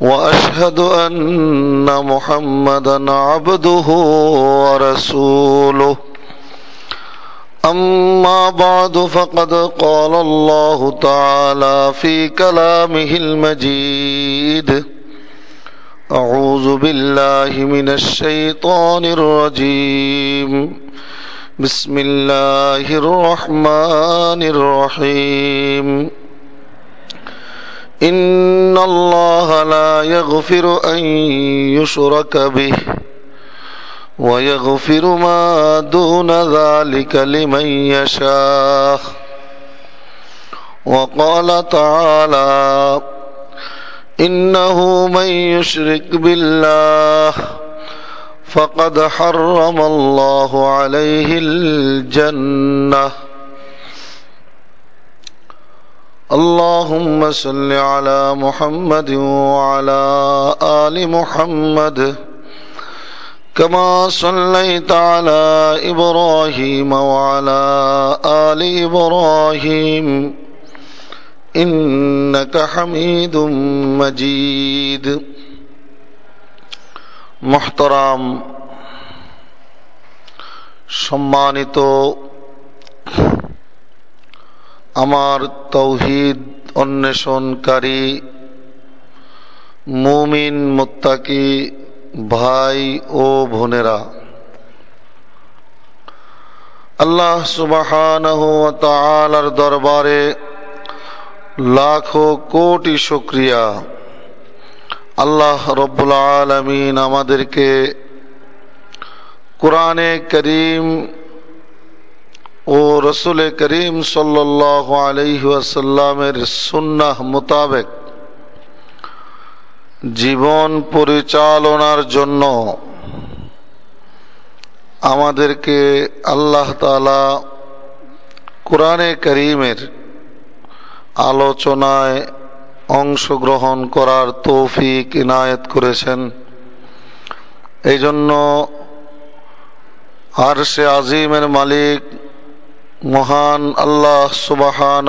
وأشهد أن محمدا عبده ورسوله. أما بعد فقد قال الله تعالى في كلامه المجيد أعوذ بالله من الشيطان الرجيم. بسم الله الرحمن الرحيم. إن الله لا يغفر أن يشرك به ويغفر ما دون ذلك لمن يشاء. وقال تعالى إنه من يشرك بالله فقد حرم الله عليه الجنة. اللهم صل على محمد وعلى آل محمد كما صليت على إبراهيم وعلى آل إبراهيم إنك حميد مجيد محترم সম্মানিত আমার তৌহিদ অন্বেষণকারী, মুমিন মুত্তাকি ভাই ও বোনেরা, আল্লাহ তাআলার দরবারে লাখো কোটি শুক্রিয়া। আল্লাহ রব্বুল আলামিন আমাদেরকে কোরআনে করিম ও রসুল করিম সাল্লাহ আলহিহাসাল্লামের সুন্নাহ মোতাবেক জীবন পরিচালনার জন্য আমাদেরকে আল্লাহ তালা কোরআনে করিমের আলোচনায় অংশগ্রহণ করার তৌফিক ইনায়ত করেছেন। এই জন্য আর সে আজিমের মালিক মহান আল্লাহ সুবাহান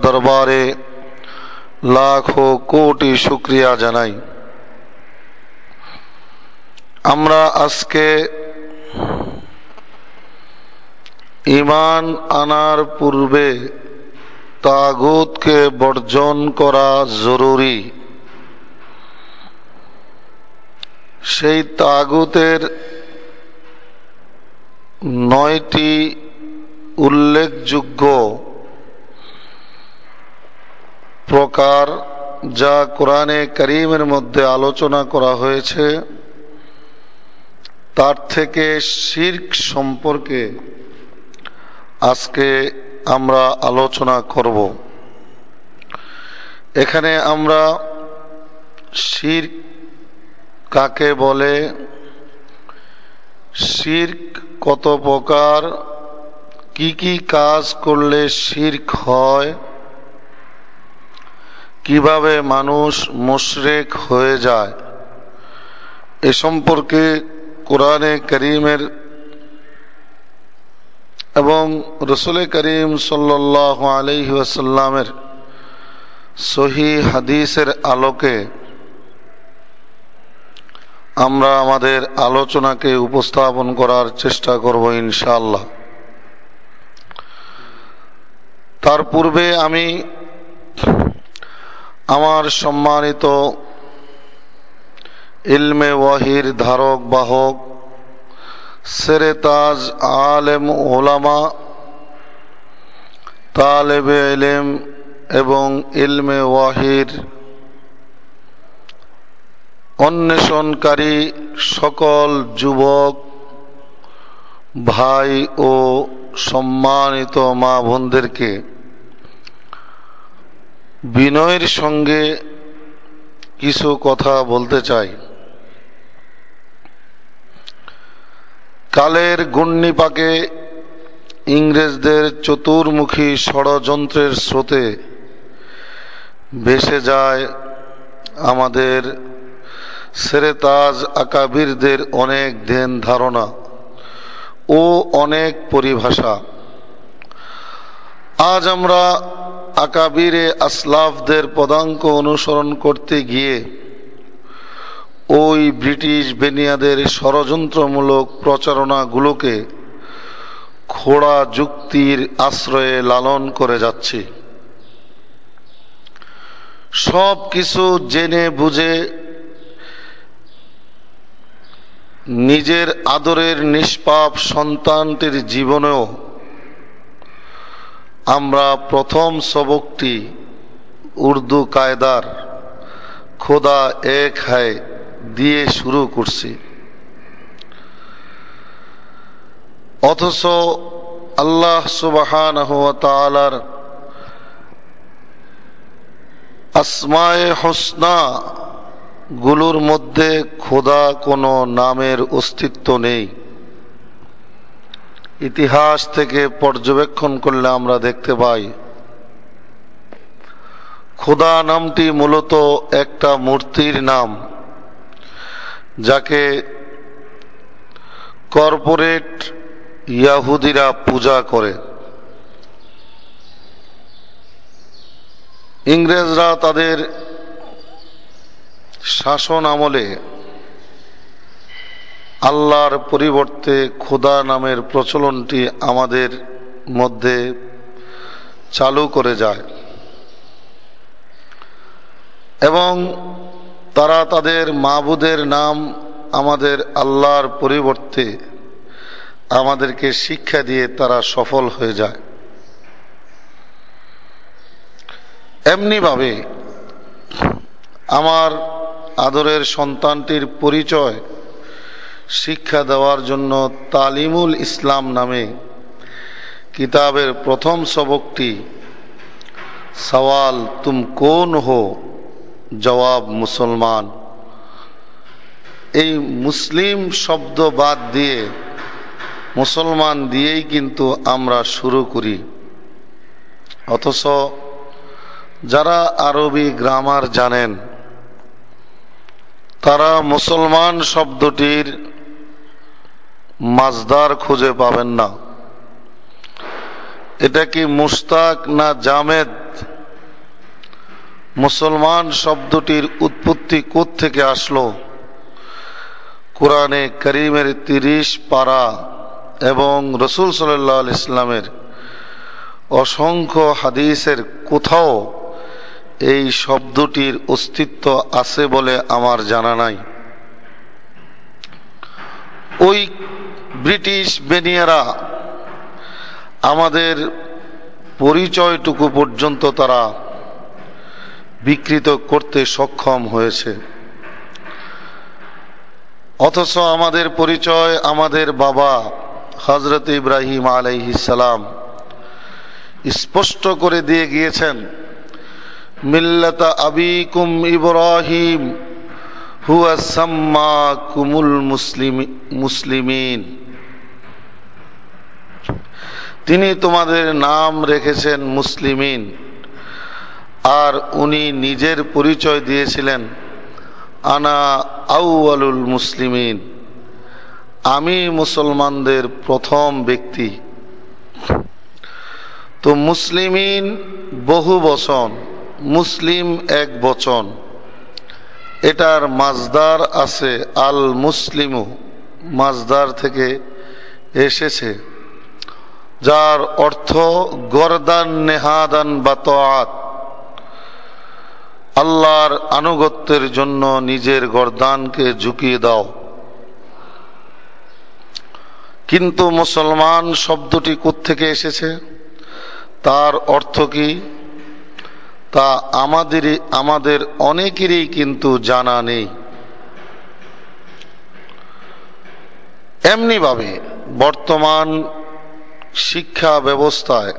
দরবারে লাখো কোটি শুক্রিয়া জানাই। আমরা আজকে ইমান আনার পূর্বে তাগুতকে বর্জন করা জরুরি। সেই তাগুতের নয়টি উল্লেখযোগ্য প্রকার যা কোরআনে করিমের মধ্যে আলোচনা করা হয়েছে, তার থেকে শির্ক সম্পর্কে আজকে আমরা আলোচনা করব। এখানে আমরা শির্ক কাকে বলে, শির্ক কত প্রকার কি কি কাজ করলে শির্ক হয়? কীভাবে মানুষ মুশরেক হয়ে যায়? এ সম্পর্কে কোরআনে করিমের এবং রসুল করিম সাল্লাহ আলহি ওয়াসাল্লামের সহি হাদিসের আলোকে আমরা আমাদের আলোচনাকে উপস্থাপন করার চেষ্টা করব ইনশাআল্লাহ। তার পূর্বে আমি আমার সম্মানিত ইলমে ওয়াহির ধারক, বাহক, সেরেতাজ, আলেম, ওলামা, তালেবে এলেম এবং ইলমে ওয়াহির অন্বেষণকারী সকল যুবক, ভাই ও সম্মানিত মা বোনদেরকে বিনয়ের সঙ্গে কিছু কথা বলতে চাই। কালের গুণ্নিপাকে ইংরেজদের চতুর্মুখী ষড়যন্ত্রের স্রোতে ভেসে যায় আমাদের সেরেতাজ আকাবিরদের অনেক ধ্যান ধারণা ও অনেক পরিভাষা। আজ আমরা আকাবিরে আসলাফদের পদাঙ্ক অনুসরণ করতে গিয়ে ওই ব্রিটিশ বেনিয়াদের ষড়যন্ত্রমূলক প্রচারণাগুলোকে খোড়া যুক্তির আশ্রয়ে লালন করে যাচ্ছি। সব কিছু জেনে বুঝে নিজের আদরের নিষ্পাপ সন্তানটির জীবনেও আমরা প্রথম সবকটি উর্দু কায়দার খোদা এক হায় দিয়ে শুরু করছি। অথচ আল্লাহ সুবাহান আসমায়ে হোসনা গুলোর মধ্যে খোদা কোনো নামের অস্তিত্ব নেই। ইতিহাস থেকে পর্যবেক্ষণ করলে আমরা দেখতে পাই, খোদা নামটি মূলত একটা মূর্তির নাম, যাকে কর্পোরেট ইয়াহুদিরা পূজা করে। ইংরেজরা তাদের শাসন আমলে আল্লাহর পরিবর্তে খোদা নামের প্রচলনটি আমাদের মধ্যে চালু করে যায়। এবং তারা তাদের মাবুদের নাম আমাদের আল্লাহর পরিবর্তে আমাদেরকে শিক্ষা দিয়ে তারা সফল হয়ে যায়। এমনিভাবে আমার আদরের সন্তানটির পরিচয় শিক্ষা দেওয়ার জন্য তালিমুল ইসলাম নামে কিতাবের প্রথম সবকটি সওয়াল তুম কোন হো? জবাব মুসলমান। এই মুসলিম শব্দ বাদ দিয়ে মুসলমান দিয়েই কিন্তু আমরা শুরু করি। অথচ যারা আরবি গ্রামার জানেন, তারা মুসলমান শব্দটির মাজদার খুঁজে পাবেন না। এটা কি মুস্তাক না জামেদ? মুসলমান শব্দটির উৎপত্তি থেকে আসলো? কোরআনে করিমের তিরিশ পারা এবং রসুল সাল্লাহ ইসলামের অসংখ্য হাদিসের কোথাও এই শব্দটির অস্তিত্ব আছে বলে আমার জানা নাই। ওই ব্রিটিশ বেনিয়ারা আমাদের পরিচয়টুকু পর্যন্ত তারা বিকৃত করতে সক্ষম হয়েছে। অথচ আমাদের পরিচয়, আমাদের বাবা হজরত ইব্রাহিম আলাইহিসালাম স্পষ্ট করে দিয়ে গিয়েছেন, মিল্লাতা আবিকুম ইব্রাহিম হুয়া সাম্মা কুমুল মুসলিম, মুসলিমিন। তিনি তোমাদের নাম রেখেছেন মুসলিমিন। আর উনি নিজের পরিচয় দিয়েছিলেন, আনা আউআলুল মুসলিমিন। আমি মুসলমানদের প্রথম ব্যক্তি। তো মুসলিমিন বহু বচন, মুসলিম এক বচন। এটার মাজদার আছে আল মুসলিমু মাজদার থেকে এসেছে। যার অর্থ গরদান নেহাদান বাতআত আল্লাহর আনুগত্যের জন্য নিজের গরদানকে ঝুঁকিয়ে দাও। কিন্তু মুসলমান শব্দটি থেকে এসেছে? তার অর্থ কি? তা আমাদেরই, আমাদের অনেকেরই কিন্তু জানা নেই। এমনিভাবে বর্তমান শিক্ষা ব্যবস্থায়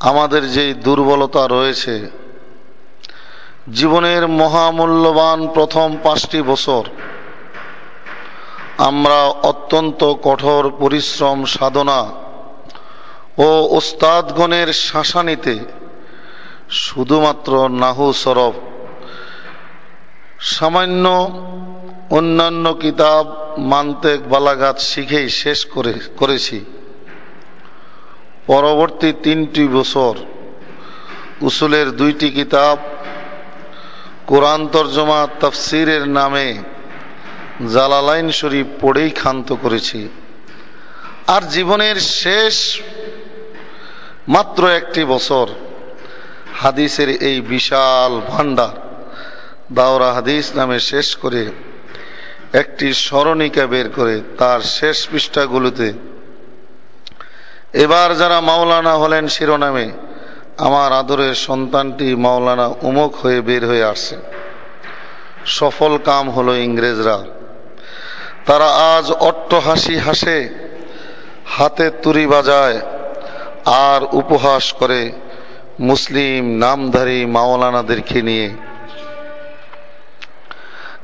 আমাদের যে দুর্বলতা রয়েছে, জীবনের মহামূল্যবান প্রথম পাঁচটি বছর আমরা অত্যন্ত কঠোর পরিশ্রম, সাধনা ও ওস্তাদগণের শাসানিতে শুধুমাত্র নাহু সরফ সামান্য অন্যান্য কিতাব, মান্তেক বালাগাত শিখেই শেষ করে, করেছি। পরবর্তী তিনটি বছর উসুলের দুইটি কিতাব, কোরআন তর্জমা তফসিরের নামে জালালাইন শরীফ পড়েই ক্ষান্ত করেছি। আর জীবনের শেষ মাত্র একটি বছর হাদিসের এই বিশাল ভান্ডার দাওরা হাদিস নামে শেষ করে একটি স্মরণিকা বের করে তার শেষ পৃষ্ঠাগুলোতে এবার যারা মাওলানা হলেন শিরোনামে, আমার আদরের সন্তানটি মাওলানা উমুক হয়ে বের হয়ে আসছে। সফল কাম হলো ইংরেজরা। তারা আজ অট্ট হাসি হাসে, হাতে তুরি বাজায়, আর উপহাস করে মুসলিম নামধারী মাওলানাদেরকে নিয়ে।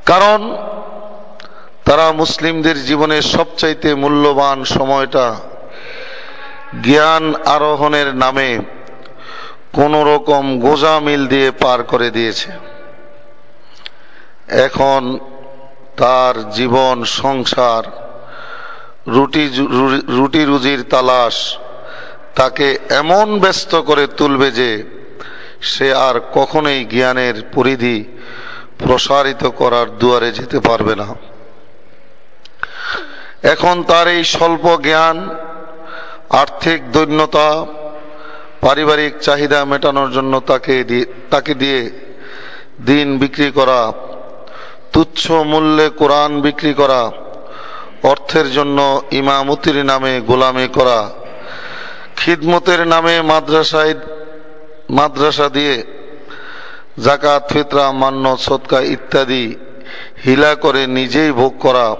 কারণ, তারা মুসলিমদের জীবনের সবচাইতে মূল্যবান সময়টা জ্ঞান আরোহণের নামে কোন রকম গোজা মিল দিয়ে পার করে দিয়েছে। এখন তার জীবন, সংসার, রুটি রুটি রুজির তালাশ তাকে এমন ব্যস্ত করে তুলবে যে সে আর কখনোই জ্ঞানের পরিধি প্রসারিত করার দুয়ারে যেতে পারবে না। এখন তার এই স্বল্প জ্ঞান আর্থিক দৈন্যতা, পারিবারিক চাহিদা মেটানোর জন্য তাকে তাকে দিয়ে দিন বিক্রি করা, তুচ্ছ মূল্যে কোরআন বিক্রি করা, অর্থের জন্য ইমামতির নামে গোলামি করা, খিদমতের নামে মাদ্রাসায়, মাদ্রাসা দিয়ে জাকাত ফিতরা, মান্য, সৎকা ইত্যাদি হিলা করে নিজেই ভোগ করা,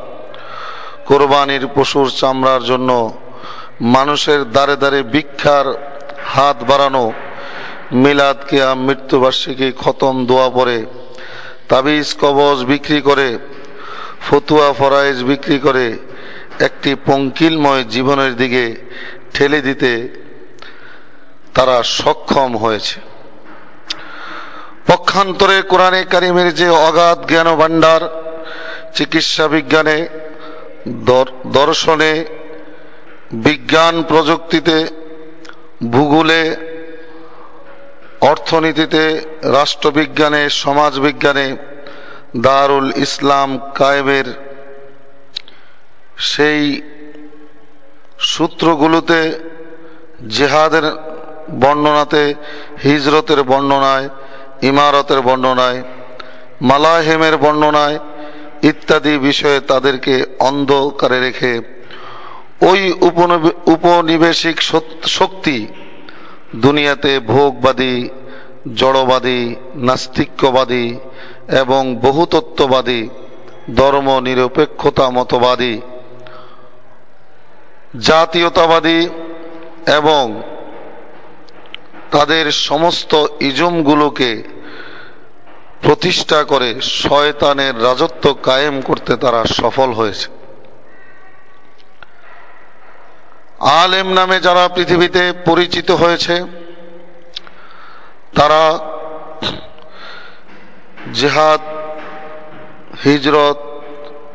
কোরবানির পশুর চামড়ার জন্য মানুষের দ্বারে দ্বারে ভিক্ষার হাত বাড়ানো, মিলাদ কেয়া মৃত্যুবার্ষিকী, খতম, দোয়া পরে তাবিজ, কবজ বিক্রি করে, ফতুয়া, ফরাইজ বিক্রি করে, একটি পঙ্কিলময় জীবনের দিকে ঠেলে দিতে তারা সক্ষম হয়েছে। পক্ষান্তরে কোরআনে কারিমের যে অগাধ জ্ঞান ভাণ্ডার চিকিৎসা বিজ্ঞানে দর্শনে বিজ্ঞান প্রযুক্তিতে, ভূগোলে, অর্থনীতিতে, রাষ্ট্রবিজ্ঞানে, সমাজবিজ্ঞানে, দারুল ইসলাম কায়েমের সেই সূত্রগুলোতে, জেহাদের বর্ণনাতে, হিজরতের বর্ণনায়, ইমারতের বর্ণনায় মালাহেমের বর্ণনায় ইত্যাদি বিষয়ে তাদেরকে অন্ধকারে রেখে ওই উপনিবেশিক শক্তি দুনিয়াতে ভোগবাদী, জড়বাদী, নাস্তিক্যবাদী এবং বহুতত্ত্ববাদী ধর্ম নিরপেক্ষতা মতবাদী জাতীয়তাবাদী এবং তাদের সমস্ত ইজমগুলোকে প্রতিষ্ঠা করে শয়তানের রাজত্ব কায়েম করতে তারা সফল হয়েছে। আলেম নামে যারা পৃথিবীতে পরিচিত হয়েছে, তারা জেহাদ, হিজরত,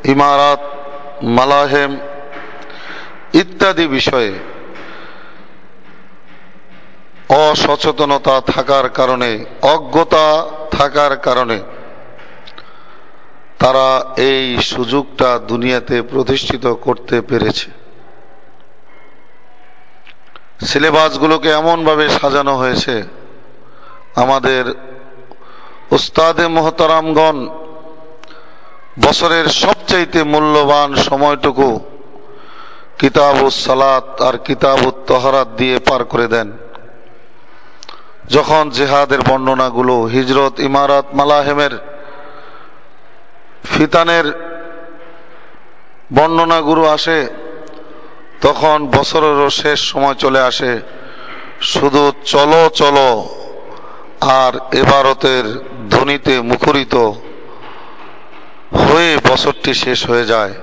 ইমারাত, মালাহেম ইত্যাদি বিষয়ে অসচেতনতা থাকার কারণে, অজ্ঞতা থাকার কারণে তারা এই সুযোগটা দুনিয়াতে প্রতিষ্ঠিত করতে পেরেছে। সিলেবাসগুলোকে এমনভাবে সাজানো হয়েছে, আমাদের উস্তাদে মোহতারামগণ বছরের সবচাইতে মূল্যবান সময়টুকু কিতাবুস সালাত আর কিতাব তহরাত দিয়ে পার করে দেন। যখন জেহাদের বর্ণনাগুলো হিজরত ইমারাত মালাহেমের ফিতানের বর্ণনাগুলো আসে তখন বছরেরও শেষ সময় চলে আসে শুধু চলো চলো আর এবারতের ধ্বনিতে মুখরিত হয়ে বছরটি শেষ হয়ে যায়।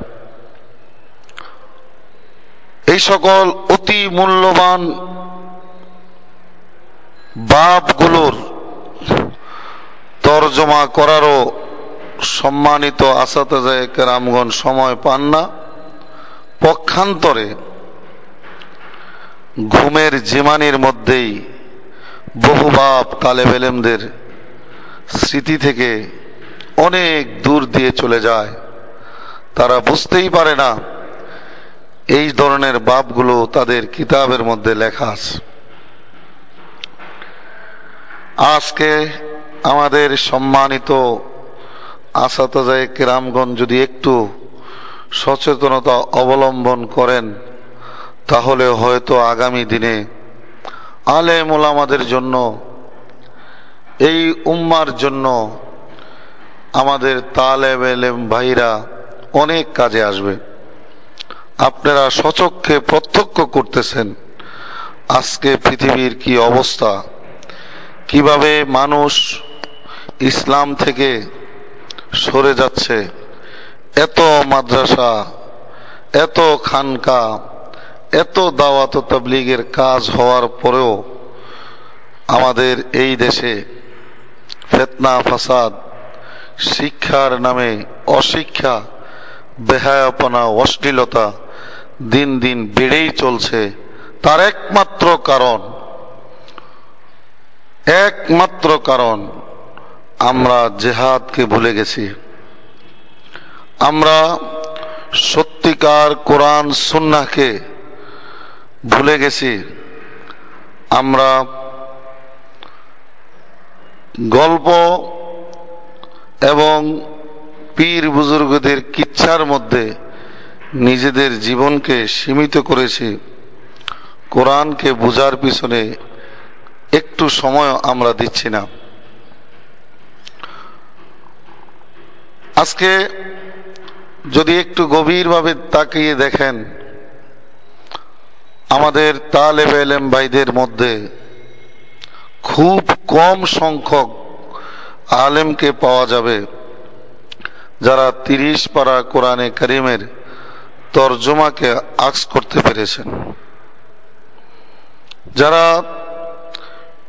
এই সকল অতি মূল্যবান বাপগুলোর তর্জমা করারও সম্মানিত আসাতাজায় রামগণ সময় পান না। পক্ষান্তরে ঘুমের জিমানির মধ্যেই বহু বাপ তালেবেলেমদের স্মৃতি থেকে অনেক দূর দিয়ে চলে যায়। তারা বুঝতেই পারে না এই ধরনের বাপগুলো তাদের কিতাবের মধ্যে লেখা আছে। আজকে আমাদের সম্মানিত আসাতাজায় কেরামগঞ্জ যদি একটু সচেতনতা অবলম্বন করেন, তাহলে হয়তো আগামী দিনে আলে মোলামাদের জন্য, এই উম্মার জন্য আমাদের তালেব এলেম ভাইরা অনেক কাজে আসবে। আপনারা সচক্ষে প্রত্যক্ষ করতেছেন, আজকে পৃথিবীর কি অবস্থা, কীভাবে মানুষ ইসলাম থেকে সরে যাচ্ছে। এত মাদ্রাসা, এত খানকা, এত দাওয়াত তবলিগের কাজ হওয়ার পরেও আমাদের এই দেশে ফেতনা, ফাসাদ, শিক্ষার নামে অশিক্ষা, বেহায়াপনা, অশ্লীলতা দিন দিন বেড়েই চলছে। তার একমাত্র কারণ একমাত্র কারণ আমরা জেহাদকে ভুলে গেছি। আমরা সত্যিকার কোরআন সুন্নাকে ভুলে গেছি। আমরা গল্প এবং পীর বুজুর্গদের কিচ্ছার মধ্যে নিজেদের জীবনকে সীমিত করেছি। কোরআনকে বোঝার পিছনে একটু সময় আমরা দিচ্ছি না। আজকে যদি একটু গভীরভাবে তাকিয়ে দেখেন, আমাদের তালেব এলেম ভাইদের মধ্যে খুব কম সংখ্যক আলেমকে পাওয়া যাবে যারা তিরিশ পারা কোরআনে করিমের তর্জমাকে আক্স করতে পেরেছেন। যারা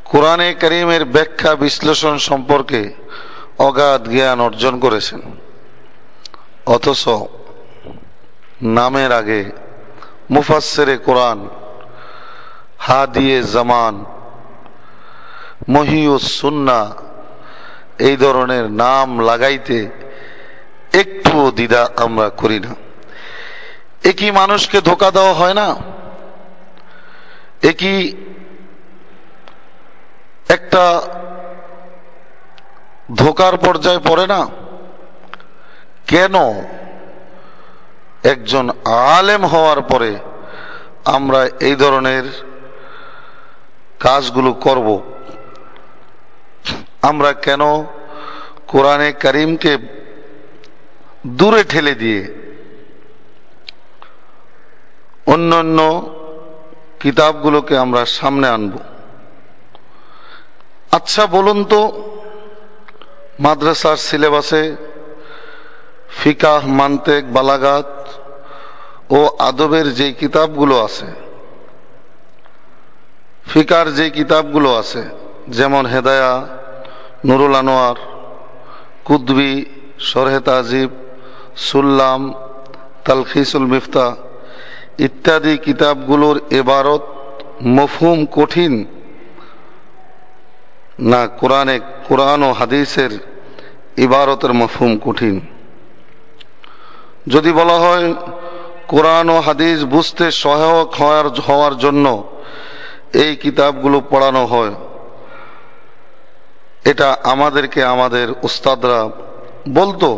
কোরআনে করিমের ব্যাখ্যা বিশ্লেষণ সম্পর্কে অগাধ জ্ঞান অর্জন করেছেন। অথচ নামের আগে মুফাসেরে কোরআন হা দিয়ে জামান মহিউস সুন্না এই ধরনের নাম লাগাইতে একটুও দ্বিধা আমরা করি না। একই মানুষকে ধোকা দেওয়া হয় না? একই একটা ধোকার পর্যায়ে পড়ে না? কেন একজন আলেম হওয়ার পরে আমরা এই ধরনের কাজগুলো করব? আমরা কেন কোরআনে করিমকে দূরে ঠেলে দিয়ে অন্য অন্য কিতাবগুলোকে আমরা সামনে আনব? আচ্ছা বলুন তো, মাদ্রাসার সিলেবাসে ফিকাহ, মান্তেক, বালাগাত ও আদবের যে কিতাবগুলো আছে, ফিকার যে কিতাবগুলো আছে, যেমন হেদায়া, নুরুল আনোয়ার, কুদবি, সরহে তাজিব, সুল্লাম, তালখিসুল মিফতা ইত্যাদি কিতাবগুলোর এবারত মফহুম কঠিন না কোরআনে, কোরআন ও হাদিসের ইবারতের মফহুম কঠিন। যদি বলা হয় কোরআন ও হাদিস বুঝতে সহায়ক হওয়ার হওয়ার জন্য এই কিতাবগুলো পড়ানো হয়, এটা আমাদেরকে আমাদের উস্তাদরা বলতো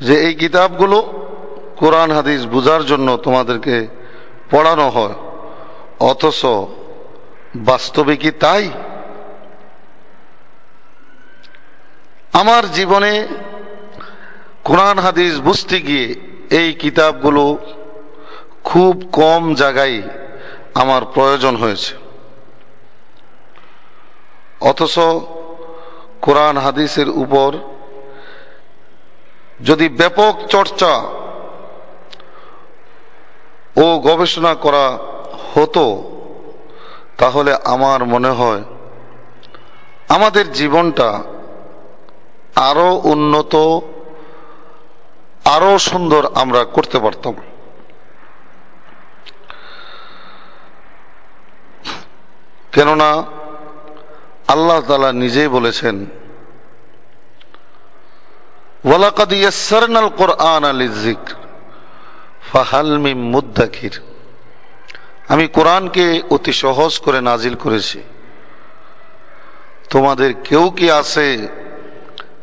যে এই কিতাবগুলো কোরআন, হাদিস বুঝার জন্য তোমাদেরকে পড়ানো হয়। অথচ বাস্তবে কি তাই? আমার জীবনে কোরআন হাদিস বুঝতে গিয়ে এই কিতাবগুলো খুব কম জায়গায় আমার প্রয়োজন হয়েছে। অথচ কোরআন হাদিসের উপর যদি ব্যাপক চর্চা ও গবেষণা করা হতো, তাহলে আমার মনে হয় আমাদের জীবনটা আরও উন্নত আরও সুন্দর আমরা করতে পারতাম। কেননা, আল্লাহ তালা নিজেই বলেছেন কোরআন লিযিকর ফাহাল মিন মুদ্দাকির। আমি কোরআনকে অতি সহজ করে নাজিল করেছি। তোমাদের কেউ কি আছে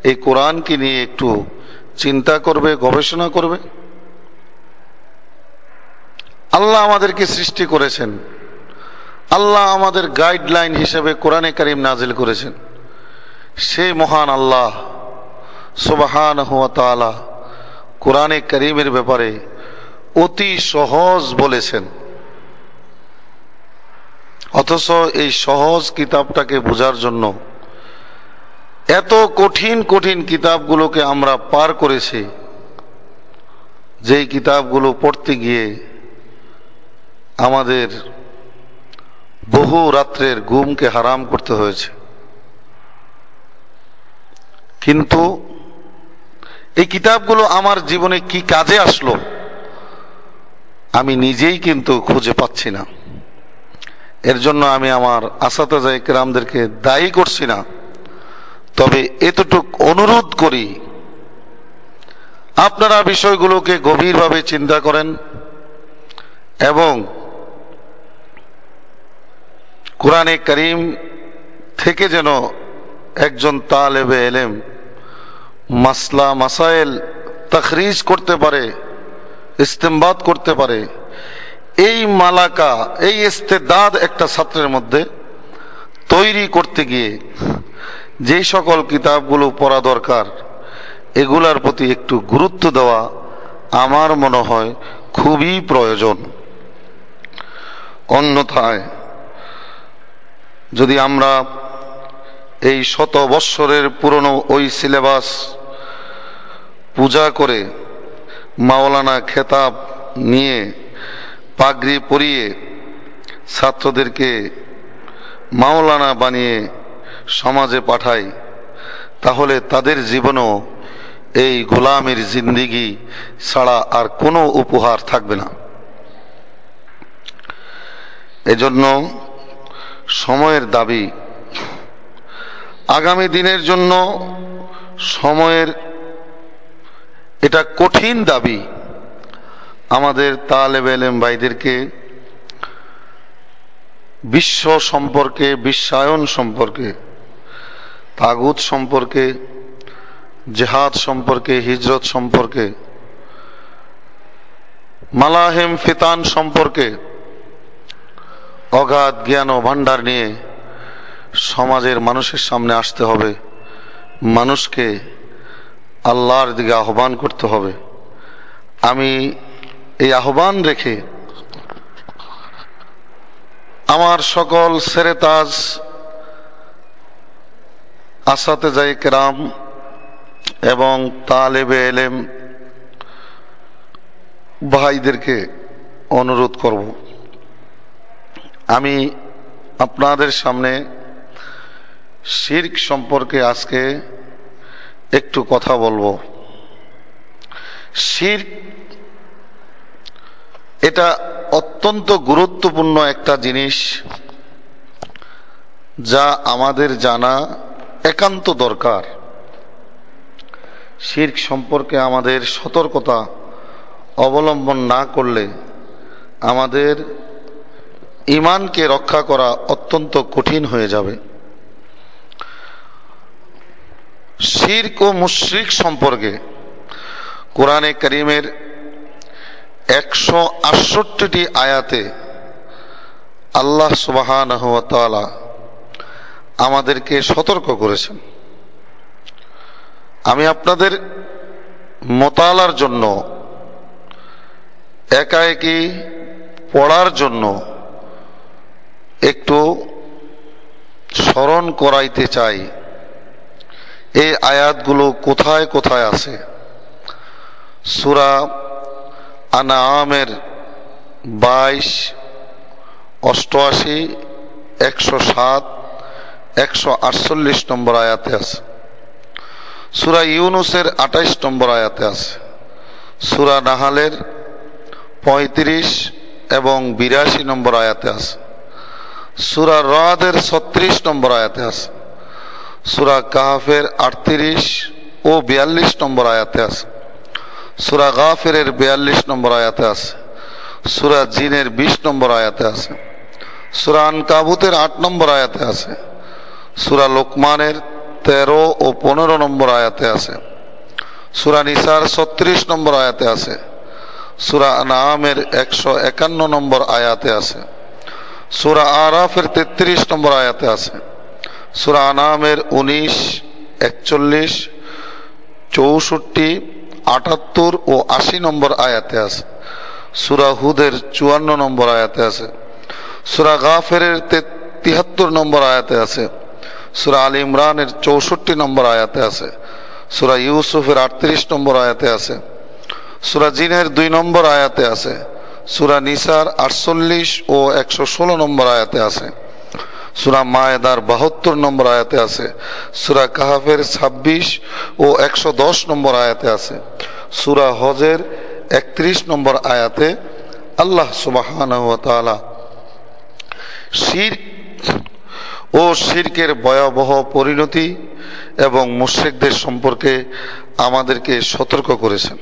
এই কোরআনকে নিয়ে একটু চিন্তা করবে, গবেষণা করবে। আল্লাহ আমাদেরকে সৃষ্টি করেছেন। আল্লাহ আমাদের গাইডলাইন হিসেবে কোরআনে করিম নাজিল করেছেন। সেই মহান আল্লাহ সুবাহান হুয়া কোরআনে করিমের ব্যাপারে অতি সহজ বলেছেন। অথচ এই সহজ কিতাবটাকে বোঝার জন্য এত কঠিন কঠিন কিতাবগুলোকে আমরা পার করেছি, যেই কিতাবগুলো পড়তে গিয়ে আমাদের বহু রাত্রের ঘুমকে হারাম করতে হয়েছে। কিন্তু এই কিতাবগুলো আমার জীবনে কি কাজে আসলো, আমি নিজেই কিন্তু খুঁজে পাচ্ছি না। এর জন্য আমি আমার আসাতাজা একরামদেরকে দায়ী করছি না। তবে এতটুক অনুরোধ করি, আপনারা বিষয়গুলোকে গভীরভাবে চিন্তা করেন এবং কোরআনে করিম থেকে যেন একজন তালেবে এলেম মাসলা মাসাইল তখরিজ করতে পারে, ইস্তেমবাদ করতে পারে, এই মালাকা, এই ইস্তেদাদ একটা ছাত্রের মধ্যে তৈরি করতে গিয়ে যে সকল কিতাবগুলো পড়া দরকার, এগুলার প্রতি একটু গুরুত্ব দেওয়া আমার মনে হয় খুবই প্রয়োজন। অন্যথায়, যদি আমরা এই শত বৎসরের পুরনো ওই সিলেবাস পূজা করে মাওলানা খেতাব নিয়ে পাগড়ি পরিয়ে ছাত্রদেরকে মাওলানা বানিয়ে সমাজে পাঠাই, তাহলে তাদের জীবনও এই গোলামের জিন্দিগি ছাড়া আর কোনো উপহার থাকবে না। এজন্য সময়ের দাবি, আগামী দিনের জন্য সময়ের এটা কঠিন দাবি আমাদের তালেব এলেম ভাইদেরকে, বিশ্ব সম্পর্কে, বিশ্বায়ন সম্পর্কে তাগুত সম্পর্কে, জেহাদ সম্পর্কে, হিজরত সম্পর্কে, মালাহেম ফিতান সম্পর্কে অগাধ জ্ঞান ও ভান্ডার নিয়ে সমাজের মানুষের সামনে আসতে হবে। মানুষকে আল্লাহর দিকে আহ্বান করতে হবে। আমি এই আহ্বান রেখে আমার সকল সেরেতাজ আসাতে যাই কেরাম এবং তালেবে এলেম ভাইদেরকে অনুরোধ করব। আমি আপনাদের সামনে শির্ক সম্পর্কে আজকে একটু কথা বলব। শির্ক এটা অত্যন্ত গুরুত্বপূর্ণ একটা জিনিস যা আমাদের জানা একান্ত দরকার। শির্ক সম্পর্কে আমাদের সতর্কতা অবলম্বন না করলে আমাদের ইমানকে রক্ষা করা অত্যন্ত কঠিন হয়ে যাবে। শির্ক ও মুশ্রিক সম্পর্কে কোরআনে করিমের একশো আটষট্টিটি আয়াতে আল্লাহ সুবাহান আমাদেরকে সতর্ক করেছেন। আমি আপনাদের মোতালার জন্য, একাএকি পড়ার জন্য একটু স্মরণ করাইতে চাই। এই আয়াতগুলো কোথায় কোথায় আছে? সুরা আনামের বাইশ, অষ্টআশি, একশো সাত একশো আটচল্লিশ নম্বর আয়াতে আছে। সুরা ইউনুসের আঠাইশ নম্বর আয়াতে আছে। সুরা নাহালের পঁয়ত্রিশ এবং বিরাশি নম্বর আয়াতে আছে। সুরা রাদের ছত্রিশ নম্বর আয়াতে আছে। সুরা কাহাফের আটত্রিশ ও বিয়াল্লিশ নম্বর আয়াতে আছে। সুরা গাফের বিয়াল্লিশ নম্বর আয়াতে আছে। সুরা জিনের বিশ নম্বর আয়াতে আছে। সুরা আন কাবুতের আট নম্বর আয়াতে আছে। সুরা লোকমানের তেরো ও পনেরো নম্বর আয়াতে আছে। সুরা নিসার ছত্রিশ নম্বর আয়াতে আছে। সুরা নামের একশো একান্ন নম্বর আয়াতে আছে। সুরা আরাফের তেত্রিশ নম্বর আয়াতে আছে। সুরা আনামের উনিশ, একচল্লিশ, চৌষট্টি, আটাত্তর ও আশি নম্বর আয়াতে আছে। সুরা হুদের চুয়ান্ন নম্বর আয়াতে আছে। সুরা গাফের তিহাত্তর নম্বর আয়াতে আছে। সুরা আল ইমরানের চৌষট্টি নম্বর আয়াতে আছে। সুরা ইউসুফের আটত্রিশ নম্বর আয়াতে আছে। সুরা জিনের দুই নম্বর আয়াতে আছে। সুরা নিসার আটচল্লিশ ও একশো ষোলো নম্বর আয়াতে আছে। সুরা মায়েদার বাহাত্তর নম্বর আয়াতে আছে। সুরা কাহাফের ছাব্বিশ ও একশো দশ নম্বর আয়াতে আছে। সুরা হজের একত্রিশ নম্বর আয়াতে আল্লাহ সুবাহ শির ও শিরকের ভয়াবহ পরিণতি এবং মুশ্রিকদের সম্পর্কে আমাদেরকে সতর্ক করেছেন।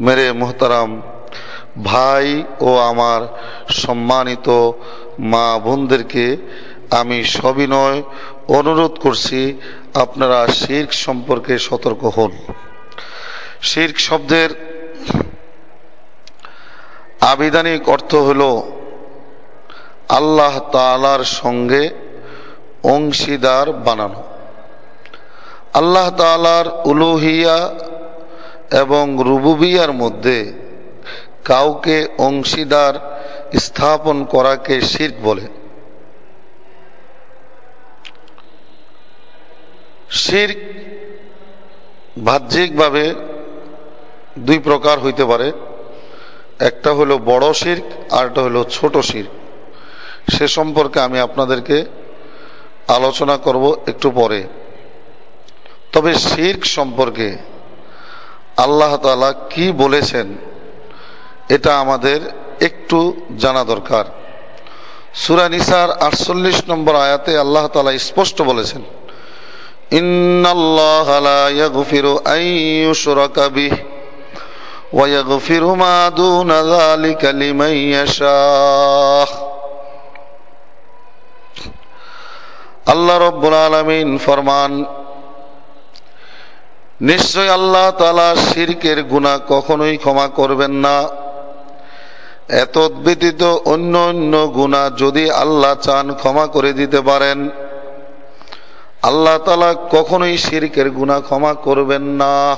মেরে মোহতারাম, ভাই ও আমার সম্মানিত মা বোনদেরকে আমি সবিনয় অনুরোধ করছি আপনারা শির্ক সম্পর্কে সতর্ক হন। শির্ক শব্দের আবিধানিক অর্থ হল আল্লাহ তালার সঙ্গে অংশীদার বানানো। আল্লাহ তালার উলুহিয়া এবং রুবুবিয়ার মধ্যে কাউকে অংশীদার স্থাপন করাকে শির্ক বলে। শির্ক বাহ্যিকভাবে দুই প্রকার হইতে পারে। একটা হলো বড় শির্ক আর একটা হলো ছোট শির্ক। সে সম্পর্কে আমি আপনাদেরকে আলোচনা করব একটু পরে। তবে শির্ক সম্পর্কে আল্লাহ তালা কি বলেছেন, এটা আমাদের একটু জানা দরকার। সুরা নিসার আটচল্লিশ নম্বর আয়াতে আল্লাহ তালা স্পষ্ট বলেছেন আল্লাহ রব্বুল আলমিন ফরমান, নিশ্চয় আল্লাহ তালা শিরকের গুণা কখনোই ক্ষমা করবেন না। এত ব্যতীত অন্য অন্য গুণা যদি আল্লাহ চান ক্ষমা করে দিতে পারেন, আল্লাহ তালা কখনোই শিরকের গুণা ক্ষমা করবেন না।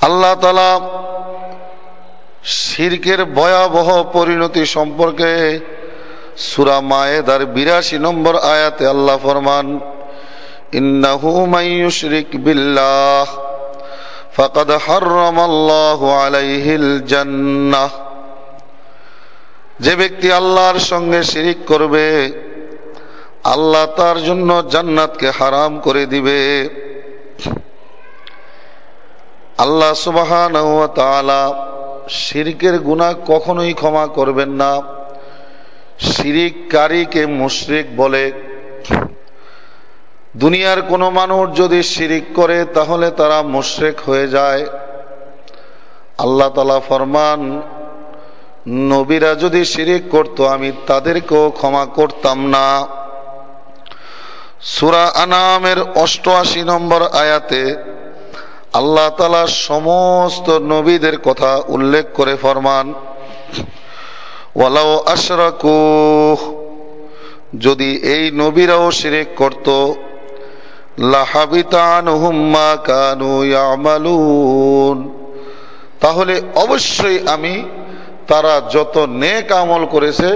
আল্লাহ তালা শিরকের ভয়াবহ পরিণতি সম্পর্কে সুরা মায়েদার বিরাশি নম্বর আয়াতে আল্লাহ ফরমান, ইন্নাহু মাইয়ুশরিক বিল্লাহ, ফাকাদ হাররামাল্লাহু আলাইহিল জান্নাহ। যে ব্যক্তি আল্লাহর সঙ্গে শিরিক করবে, আল্লাহ তার জন্য জান্নাতকে হারাম করে দিবে। আল্লাহ সুবাহান শিরিকের গুণা কখনোই ক্ষমা করবেন না। শিরিককারীকে মুশরিক বলে। দুনিয়ার কোনো মানুষ যদি শিরিক করে, তাহলে তারা মুশরেক হয়ে যায়। আল্লাহ তালা ফরমান, নবীরা যদি শিরিক করত, আমি তাদেরকেও ক্ষমা করতাম না। সুরা আনামের অষ্টআশি নম্বর আয়াতে আল্লাহ তালা সমস্ত নবীদের কথা উল্লেখ করে ফরমান ওয়ালাও আশরাকু, যদি এই নবীরাও শিরিক করত লাহাবিতানহুম্মা কানু ইয়ামালুন। তাহলে অবশ্যই আমি তারা যত নেক আমল করেছে,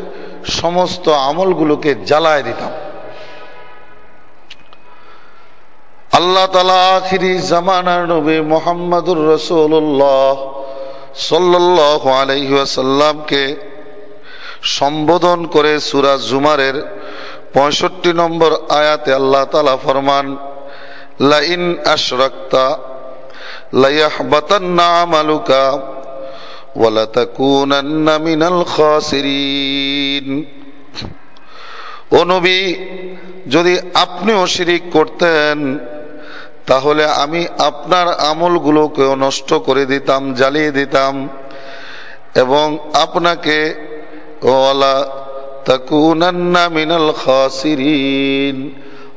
সমস্ত আমলগুলোকে জ্বালায় দিতাম। আল্লাহ তালা আখিরি জামানার নবী মোহাম্মদুর রসুল্লাহ সাল্লাহ আলহিহাসাল্লামকে সম্বোধন করে সুরা জুমারের পঁয়ষট্টি নম্বর আয়াতে আল্লাহ তালা ফরমান, লাইন আশরাক্তা, লাইয়াহবাতান্না আমালুকা ওয়ালাতাকুনান্না মিনাল যদি আপনিও শিরিক করতেন, তাহলে আমি আপনার আমলগুলোকেও নষ্ট করে দিতাম, জ্বালিয়ে দিতাম এবং আপনাকে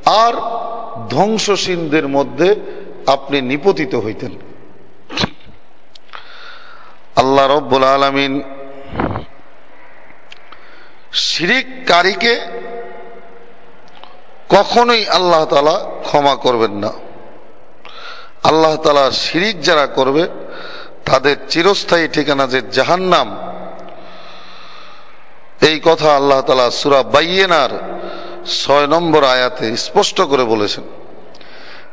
আর ধ্বংসশীলদের মধ্যে আপনি নিপতিত হইতেন। আল্লাহ রব্বুল আলমিন শিরিককারীকে কখনোই আল্লাহ তালা ক্ষমা করবেন না। আল্লাহ তালা শিরিক যারা করবে, তাদের চিরস্থায়ী ঠিকানা যে জাহান্নাম এই কথা আল্লাহ তালা সুরা বাইয়েনার ছয় নম্বর আয়াতে স্পষ্ট করে বলেছেন।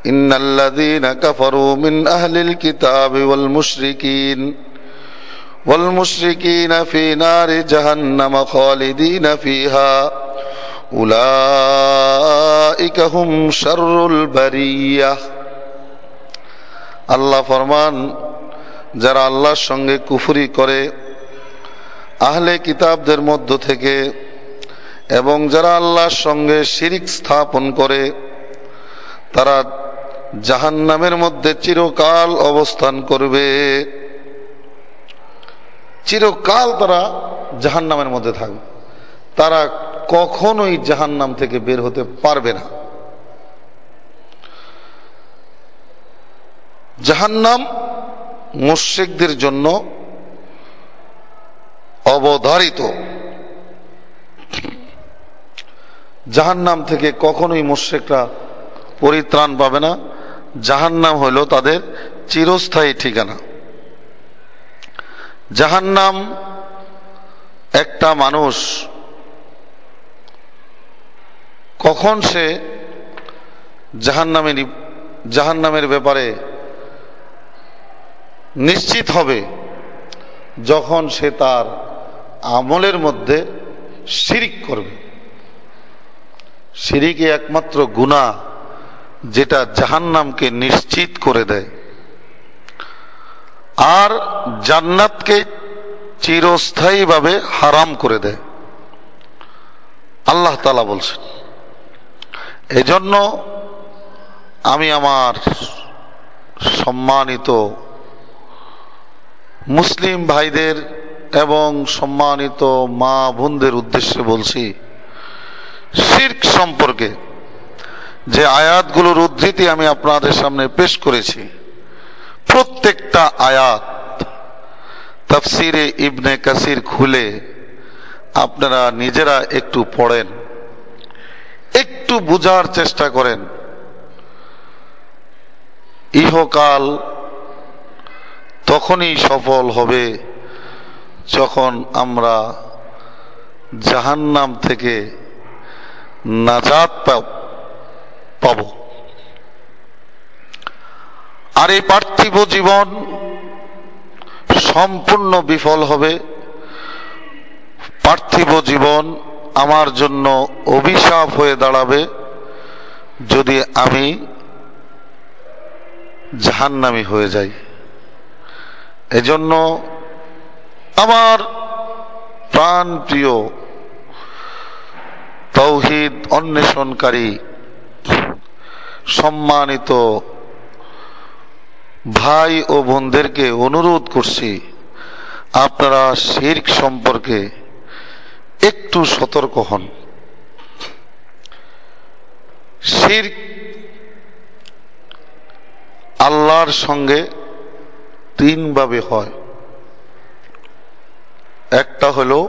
ইন্নাল্লাযীনা কাফারু মিন আহলিল কিতাবি ওয়াল মুশরিকিন, ওয়াল মুশরিকিনা ফি নারি জাহান্নাম খালিদিনা ফিহা, উলাইকা হুম শাররুল বারিয়া। আল্লাহ ফরমান, যারা আল্লাহর সঙ্গে কুফরি করে আহলে কিতাবদের মধ্য থেকে এবং যারা আল্লাহর সঙ্গে শিরিক স্থাপন করে, তারা জাহান্নামের মধ্যে চিরকাল অবস্থান করবে। চিরকাল তারা জাহান্নামের মধ্যে থাকবে। তারা কখনোই জাহান্নাম থেকে বের হতে পারবে না। জাহান্নাম মুশ্রিকদের জন্য অবধারিত। জাহান্নাম থেকে কখনোই মুশ্রিকরা পরিত্রাণ পাবে না। জাহান্নাম হইল তাদের চিরস্থায়ী ঠিকানা। জাহান্নাম একটা মানুষ। কখন সে জাহান্নামে জাহান্নামের ব্যাপারে নিশ্চিত হবে? যখন সে তার আমলের মধ্যে শিরিক করবে। শিরিকে একমাত্র গুণা যেটা জাহান্নামকে নিশ্চিত করে দেয়। আর জান্নাতকে চিরস্থায়ীভাবে হারাম করে দেয়। আল্লাহ তালা বলছেন, এজন্য আমি আমার সম্মানিত মুসলিম ভাইদের এবং সম্মানিত মা বোনদের উদ্দেশ্যে বলছি শির্ক সম্পর্কে যে আয়াতগুলোর উদ্ধৃতি আমি আপনাদের সামনে পেশ করেছি, প্রত্যেকটা আয়াত তাফসিরে ইবনে কাসির খুলে আপনারা নিজেরা একটু পড়েন, একটু বুঝার চেষ্টা করেন। ইহকাল তখনই সফল হবে যখন আমরা জাহান্নাম থেকে নাজাত পাব। আর এই পার্থিব জীবন সম্পূর্ণ বিফল হবে। পার্থিব জীবন আমার জন্য অভিশাপ হয়ে দাঁড়াবে যদি আমি জাহান্নামি হয়ে যাই। এজন্য আমার প্রাণ প্রিয় তৌহিদ অন্বেষণকারী, সম্মানিত ভাই ও বোনদেরকে অনুরোধ করছি, আপনারা শির্ক সম্পর্কে একটু সতর্ক হন। শির্ক আল্লাহর সঙ্গে তিনভাবে হয়। একটা হল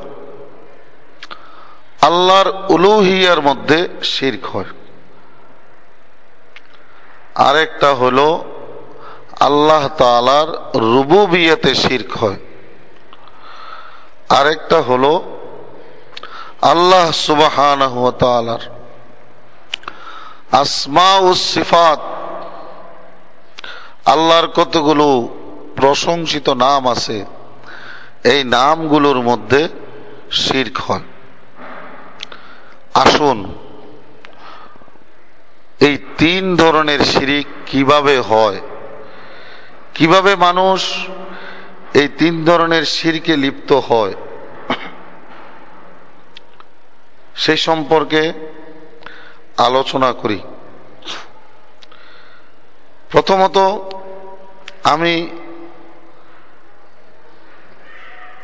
আল্লাহর উলুহিয়ার মধ্যে শির্ক হয়। আরেকটা হল আল্লাহ তালার রুবুবিয়াতে শির্ক হয়। আরেকটা হল আল্লাহ সুবাহান আসমা ও সিফাত, আল্লাহর কতগুলো প্রশংসিত নাম আছে এই নামগুলোর মধ্যে শির্ক হয়। আসুন, এই তিন ধরনের শিরিক কীভাবে হয়? কীভাবে মানুষ এই তিন ধরনের শিরকে লিপ্ত হয়? সেই সম্পর্কে আলোচনা করি। প্রথমত, আমি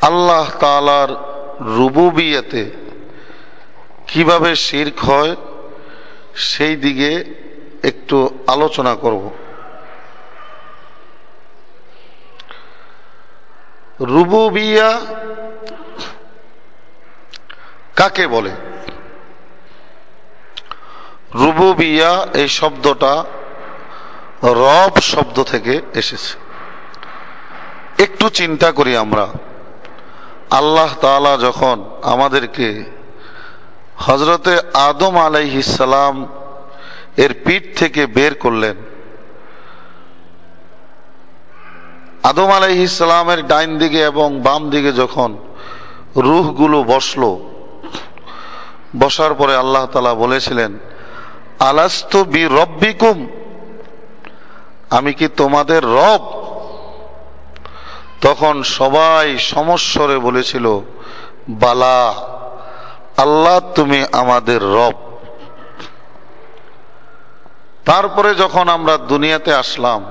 আল্লাহ তালার রুবুবিয়াতে কীভাবে শির্ক হয়, সেই দিকে একটু আলোচনা করব। রুবুবিয়া কাকে বলে? রুবুবিয়া এই শব্দটা রব শব্দ থেকে এসেছে। একটু চিন্তা করি আমরা। আল্লাহ তালা যখন আমাদেরকে হজরতে আদম আলাইহিসালাম এর পিঠ থেকে বের করলেন, আদম আলাইহিসালামের ডাইন দিকে এবং বাম দিকে যখন রুহগুলো বসল, বসার পরে আল্লাহ তালা বলেছিলেন, আলাস্ত বি রব্বিকুম? আমি কি তোমাদের রব? তখন সবাই সমস্বরে বলেছিল, বালা, আল্লাহ তুমি আমাদের রব। তারপরে যখন আমরা দুনিয়াতে আসলাম,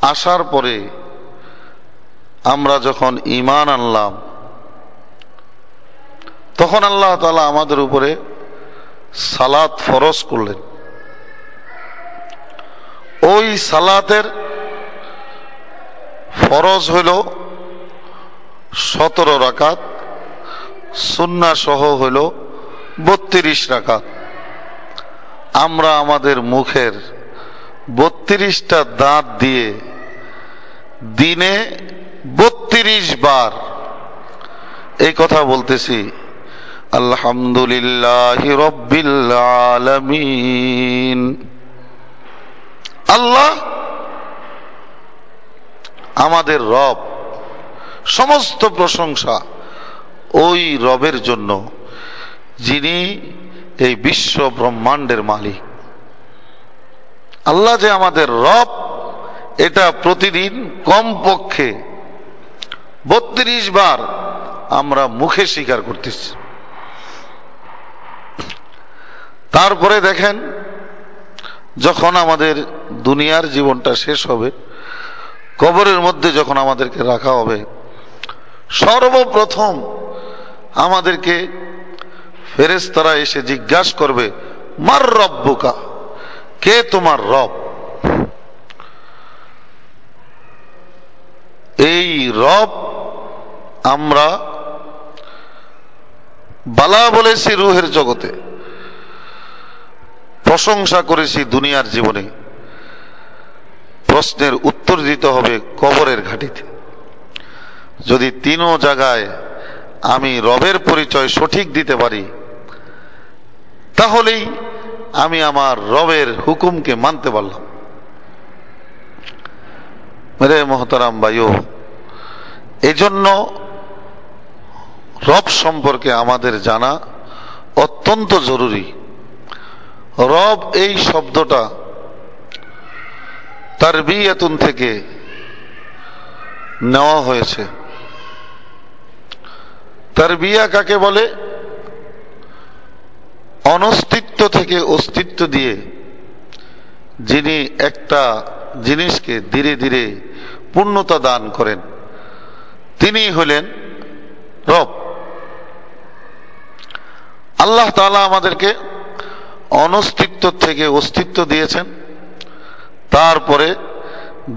আসার পরে আমরা যখন ইমান আনলাম, তখন আল্লাহ তালা আমাদের উপরে সালাত ফরজ করলেন। ওই সালাতের ফরজ হইল সতেরো রাকাত, সুন্না সহ হইল বত্রিশ রাকাত। আমরা আমাদের মুখের বত্রিশটা দাঁত দিয়ে দিনে বত্রিশ বার এই কথা বলতেছি, আলহামদুলিল্লাহ রব্বিল আলামিন। আল্লাহ আমাদের রব, সমস্ত প্রশংসা ওই রবের জন্য, যিনি এই বিশ্ব ব্রহ্মাণ্ডের মালিক। আল্লাহ যে আমাদের রব, এটা প্রতিদিন কমপক্ষে বত্রিশ বার আমরা মুখে স্বীকার করতেছি। তারপরে দেখেন, যখন আমাদের দুনিয়ার জীবনটা শেষ হবে কবরের মধ্যে যখন আমাদেরকে রাখা হবে, সর্বপ্রথম আমাদেরকে ফেরেস্তারা এসে জিজ্ঞাসা করবে, মার রব্বুকা? কে তোমার রব? এই রব আমরা বালা বলেছি রুহের জগতে, প্রশংসা করেছি দুনিয়ার জীবনে। প্রশ্নের উত্তর দিতে হবে কবরের ঘাটিতে। যদি তিনও জায়গায় আমি রবের পরিচয় সঠিক দিতে পারি, তাহলেই আমি আমার রবের হুকুমকে মানতে পারলাম। মেরে মহতারাম বায়ু এজন্য রব সম্পর্কে আমাদের জানা অত্যন্ত জরুরি। রব এই শব্দটা তার বিয়াতুন থেকে নেওয়া হয়েছে। তার বিয়া কাকে বলে? অনস্তিত্ব থেকে অস্তিত্ব দিয়ে যিনি একটা জিনিসকে ধীরে ধীরে পূর্ণতা দান করেন, তিনি হলেন রব। আল্লাহ তালা আমাদেরকে অনস্তিত্ব থেকে অস্তিত্ব দিয়েছেন। তারপরে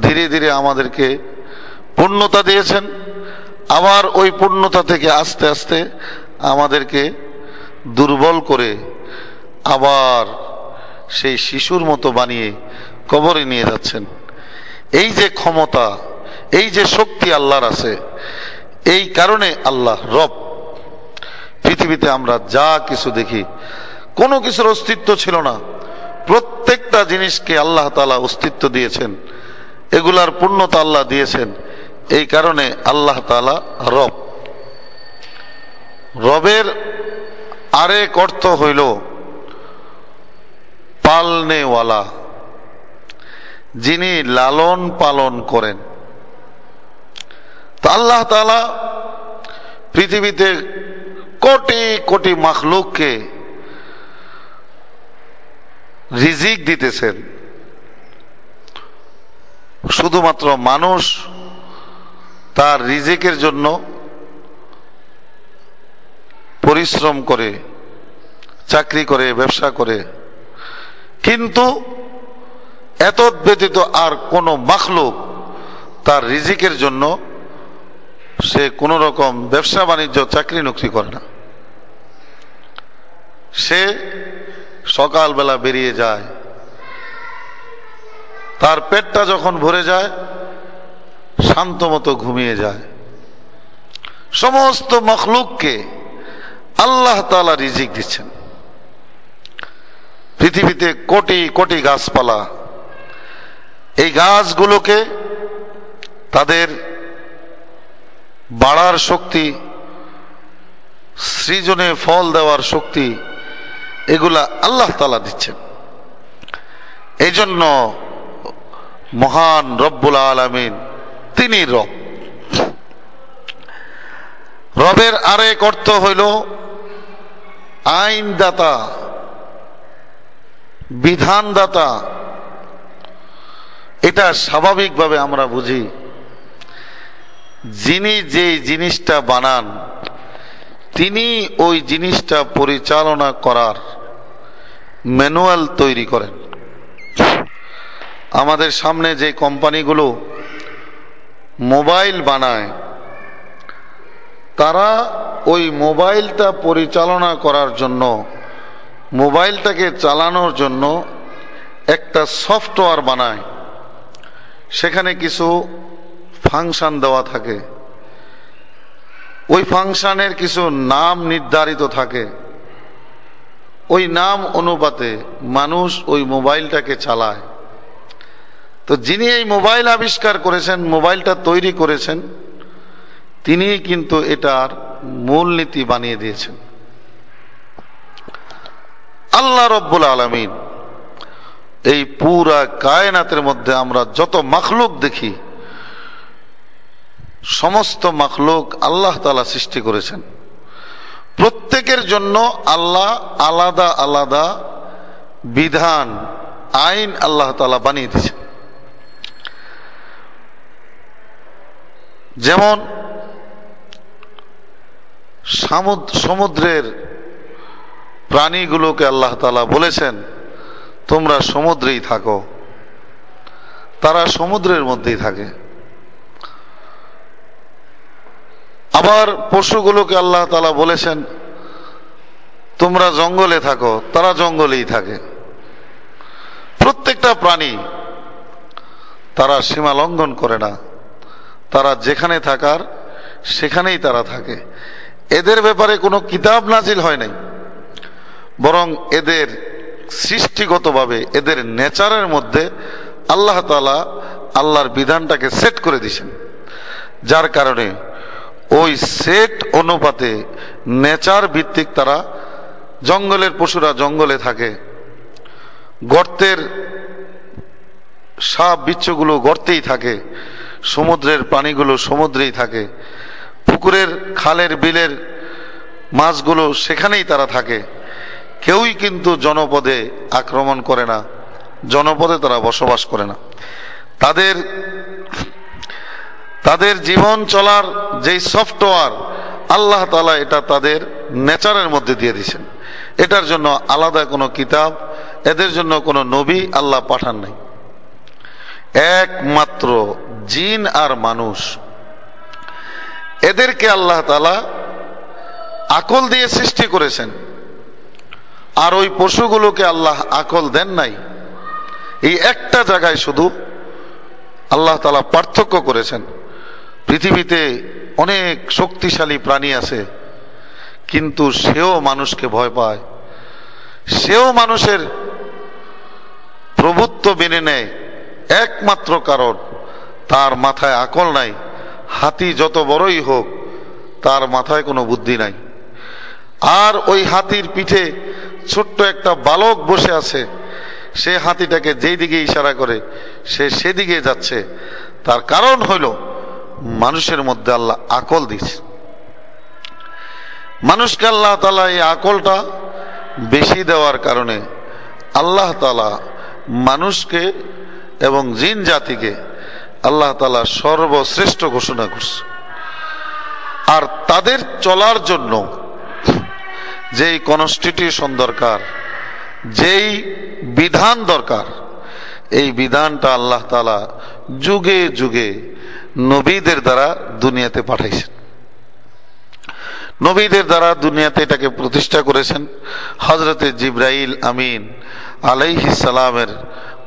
ধীরে ধীরে আমাদেরকে পূর্ণতা দিয়েছেন। আবার ওই পূর্ণতা থেকে আস্তে আস্তে আমাদেরকে দুর্বল করে আবার সেই শিশুর মতো বানিয়ে কবরে নিয়ে যাচ্ছেন। এই যে ক্ষমতা, এই যে শক্তি আল্লাহর আছে, এই কারণে আল্লাহ রব পৃথিবীতে আমরা যা কিছু দেখি, কোনো কিছুর অস্তিত্ব ছিল না। প্রত্যেকটা জিনিসকে আল্লাহ তালা অস্তিত্ব দিয়েছেন। এগুলার পূর্ণতা আল্লাহ দিয়েছেন। এই কারণে আল্লাহ তালা রব। রবের আরেক অর্থ হইল পালনেওয়ালা। যিনি লালন পালন করেন। তো আল্লাহ তালা পৃথিবীতে কোটি কোটি মাখলুককে রিজিক দিতেছেন। শুধুমাত্র মানুষ তার রিজিকের জন্য পরিশ্রম করে, চাকরি করে, ব্যবসা করে। কিন্তু এত ব্যতীত আর কোন মাখলুক তার রিজিকের জন্য সে কোন রকম ব্যবসা বাণিজ্য চাকরি নকরি করে না। সে সকালবেলা বেরিয়ে যায়। তার পেটটা যখন ভরে যায়, শান্ত মতো ঘুমিয়ে যায়। সমস্ত মখলুককে আল্লাহ তালা রিজিক দিচ্ছেন। পৃথিবীতে কোটি কোটি গাছপালা। এই গাছগুলোকে তাদের বাড়ার শক্তি, সৃজনে ফল দেওয়ার শক্তি এগুলা আল্লাহ তালা দিচ্ছেন। এই জন্য মহান রব্বুল আলমিন তিনি রব। রবের আরেক অর্থ হইল আইনদাতা, বিধানদাতা। এটা স্বাভাবিকভাবে আমরা বুঝি। যিনি যে জিনিসটা বানান তিনি ওই জিনিসটা পরিচালনা করার ম্যানুয়াল তৈরি করেন। আমাদের সামনে যে কোম্পানিগুলো মোবাইল বানায়, তারা ওই মোবাইলটা পরিচালনা করার জন্য, মোবাইলটাকে চালানোর জন্য একটা সফটওয়্যার বানায়। সেখানে কিছু ফাংশন দেওয়া থাকে। ওই ফাংশনের কিছু নাম নির্ধারিত থাকে। ওই নাম অনুপাতে মানুষ ওই মোবাইলটাকে চালায়। তো যিনি এই মোবাইল আবিষ্কার করেছেন, মোবাইলটা তৈরি করেছেন, তিনি কিন্তু এটার মূলনীতি বানিয়ে দিয়েছেন। আল্লাহ রব্বুল আলমিন এই পুরা কায়নাতের মধ্যে আমরা যত মাখলুক দেখি সমস্ত মাখলুক আল্লাহ তালা সৃষ্টি করেছেন। প্রত্যেকের জন্য আল্লাহ আলাদা আলাদা বিধান, আইন আল্লাহ তালা বানিয়ে দিয়েছেন। যেমন সমুদ্রের প্রাণীগুলোকে আল্লাহ তালা বলেছেন, তোমরা সমুদ্রেই থাকো। তারা সমুদ্রের মধ্যেই থাকে। আবার পশুগুলোকে আল্লাহ তালা বলেছেন, তোমরা জঙ্গলে থাকো, তারা জঙ্গলেই থাকে। প্রত্যেকটা প্রাণী তারা সীমা লঙ্ঘন করে না। তারা যেখানে থাকার, সেখানেই তারা থাকে। এদের ব্যাপারে কোনো কিতাব নাজিল হয় নাই। বরং এদের সৃষ্টিগতভাবে, এদের নেচারের মধ্যে আল্লাহ তালা আল্লাহর বিধানটাকে সেট করে দিছেন যার কারণে ওই সেট অনুপাতে নেচার ভিত্তিক তারা জঙ্গলের পশুরা জঙ্গলে থাকে। গর্তের সাপ বিচ্ছগুলো গর্তেই থাকে, সমুদ্রের প্রাণীগুলো সমুদ্রেই থাকে, পুকুরের খালের বিলের মাছগুলো সেখানেই তারা থাকে। কেউই কিন্তু জনপদে আক্রমণ করে না, জনপদে তারা বসবাস করে না। তাদের তাদের জীবন চলার যেই সফটওয়্যার আল্লাহ তালা এটা তাদের নেচারের মধ্যে দিয়ে দিছেন এটার জন্য আলাদা কোনো কিতাব, এদের জন্য কোনো নবী আল্লাহ পাঠান নাই। একমাত্র জিন আর মানুষ। এদেরকে আল্লাহ তালা আকল দিয়ে সৃষ্টি করেছেন। আর ওই পশুগুলোকে আল্লাহ আকল দেন নাই। এই একটা জায়গায় শুধু আল্লাহ তালা পার্থক্য করেছেন। পৃথিবীতে অনেক শক্তিশালী প্রাণী আছে, কিন্তু সেও মানুষকে ভয় পায়। সেও মানুষের প্রভুত্ব মেনে নেয়, একমাত্র কারণ তার মাথায় আকল নাই, হাতি যত বড়ই হোক, তার মাথায় কোনো বুদ্ধি নাই। আর ওই হাতির পিঠে ছোট্ট একটা বালক বসে আছে, সে হাতিটাকে যেই দিকে ইশারা করে, সে সেদিকে যাচ্ছে। তার কারণ হইল মানুষের মধ্যে আল্লাহ আকল দিচ্ছে মানুষকে আল্লাহ তালা এই আকলটা বেশি দেওয়ার কারণে আল্লাহ তালা মানুষকে এবং জিন জাতিকে আল্লাহ তালা সর্বশ্রেষ্ঠ ঘোষণা করছে। আর তাদের চলার জন্য যেই কনস্টিটিউশন দরকার, যেই বিধান দরকার, এই বিধানটা আল্লাহ তালা যুগে যুগে নবীদের দ্বারা দুনিয়াতে পাঠাইছেন। নবীদের দ্বারা দুনিয়াতে এটাকে প্রতিষ্ঠা করেছেন হজরতে জিব্রাইল আমিন সালামের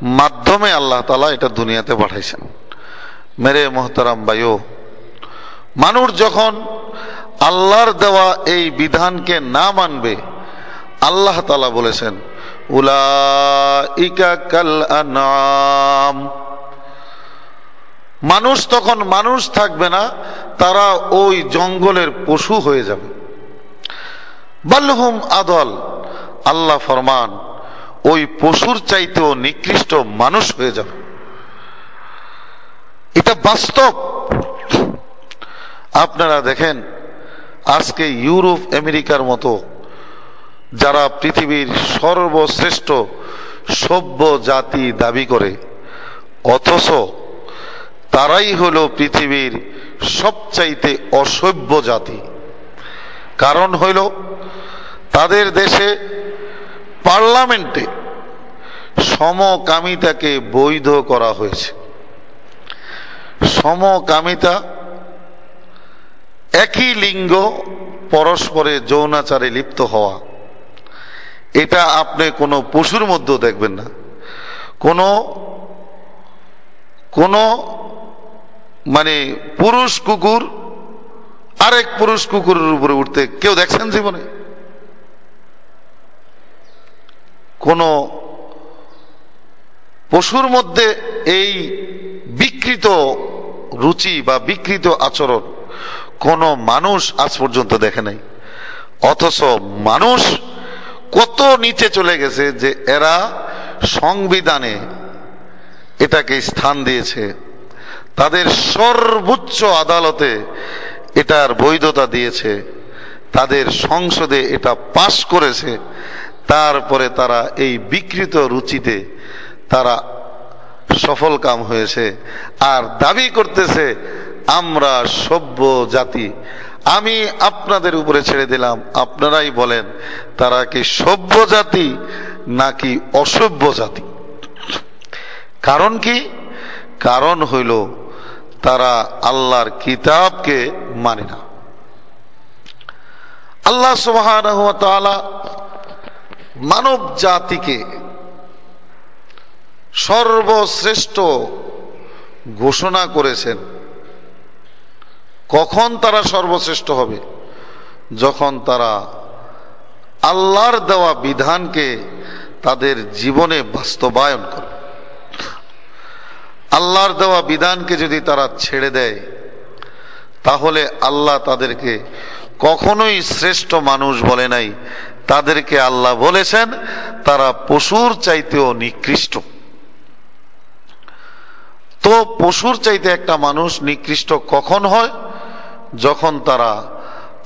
মাধ্যমে আল্লাহ তালা এটা দুনিয়াতে পাঠাইছেন। মেরে মোহতারাম বায়ু মানুষ যখন আল্লাহর দেওয়া এই বিধানকে না মানবে, আল্লাহ তালা বলেছেন উলা ইকা কাল আনাম মানুষ তখন মানুষ থাকবে না, তারা ওই জঙ্গলের পশু হয়ে যাবে। বাল্লহুম আদল, আল্লাহ ফরমান, ওই পশুর চাইতেও নিকৃষ্ট মানুষ হয়ে যাবে। এটা বাস্তব। আপনারা দেখেন, আজকে ইউরোপ, আমেরিকার মতো, যারা পৃথিবীর সর্বশ্রেষ্ঠ সভ্য জাতি দাবি করে, অথচ তারাই হলো পৃথিবীর সবচাইতে অসভ্য জাতি। কারণ হইল, তাদের দেশে পার্লামেন্টে সমকামিতাকে বৈধ করা হয়েছে। সমকামিতা একই লিঙ্গ পরস্পরে যৌনাচারে লিপ্ত হওয়া। এটা আপনি কোনো পশুর মধ্যেও দেখবেন না। কোনো কোনো মানে পুরুষ কুকুর, আরেক পুরুষ কুকুরের উপরে উঠতে কেউ দেখছেন জীবনে? কোন পশুর মধ্যে এই বিকৃত রুচি বা বিকৃত আচরণ কোন মানুষ আজ পর্যন্ত দেখে নাই। অথচ মানুষ কত নিচে চলে গেছে যে এরা সংবিধানে এটাকে স্থান দিয়েছে। তাদের সর্বোচ্চ আদালতে এটার বৈধতা দিয়েছে, তাদের সংসদে এটা পাশ করেছে, তারপরে তারা এই বিকৃত রুচিতে তারা সফল কাম হয়েছে। আর দাবি করতেছে, আমরা সভ্য জাতি, আমি আপনাদের উপরে ছেড়ে দিলাম। আপনারাই বলেন, তারা কি সভ্য জাতি নাকি অসভ্য জাতি? কারণ কি? কারণ হইল তারা আল্লাহর কিতাবকে মানে না। আল্লাহ সুবাহ মানব জাতিকে সর্বশ্রেষ্ঠ ঘোষণা করেছেন। কখন তারা সর্বশ্রেষ্ঠ হবে? যখন তারা আল্লাহর দেওয়া বিধানকে তাদের জীবনে বাস্তবায়ন করে আল্লাহর দেওয়া বিধানকে যদি তারা ছেড়ে দেয়, তাহলে আল্লাহ তাদেরকে কখনোই শ্রেষ্ঠ মানুষ বলে নাই। তাদেরকে আল্লাহ বলেছেন, তারা পশুর চাইতেও নিকৃষ্ট। তো পশুর চাইতে একটা মানুষ নিকৃষ্ট কখন হয়? যখন তারা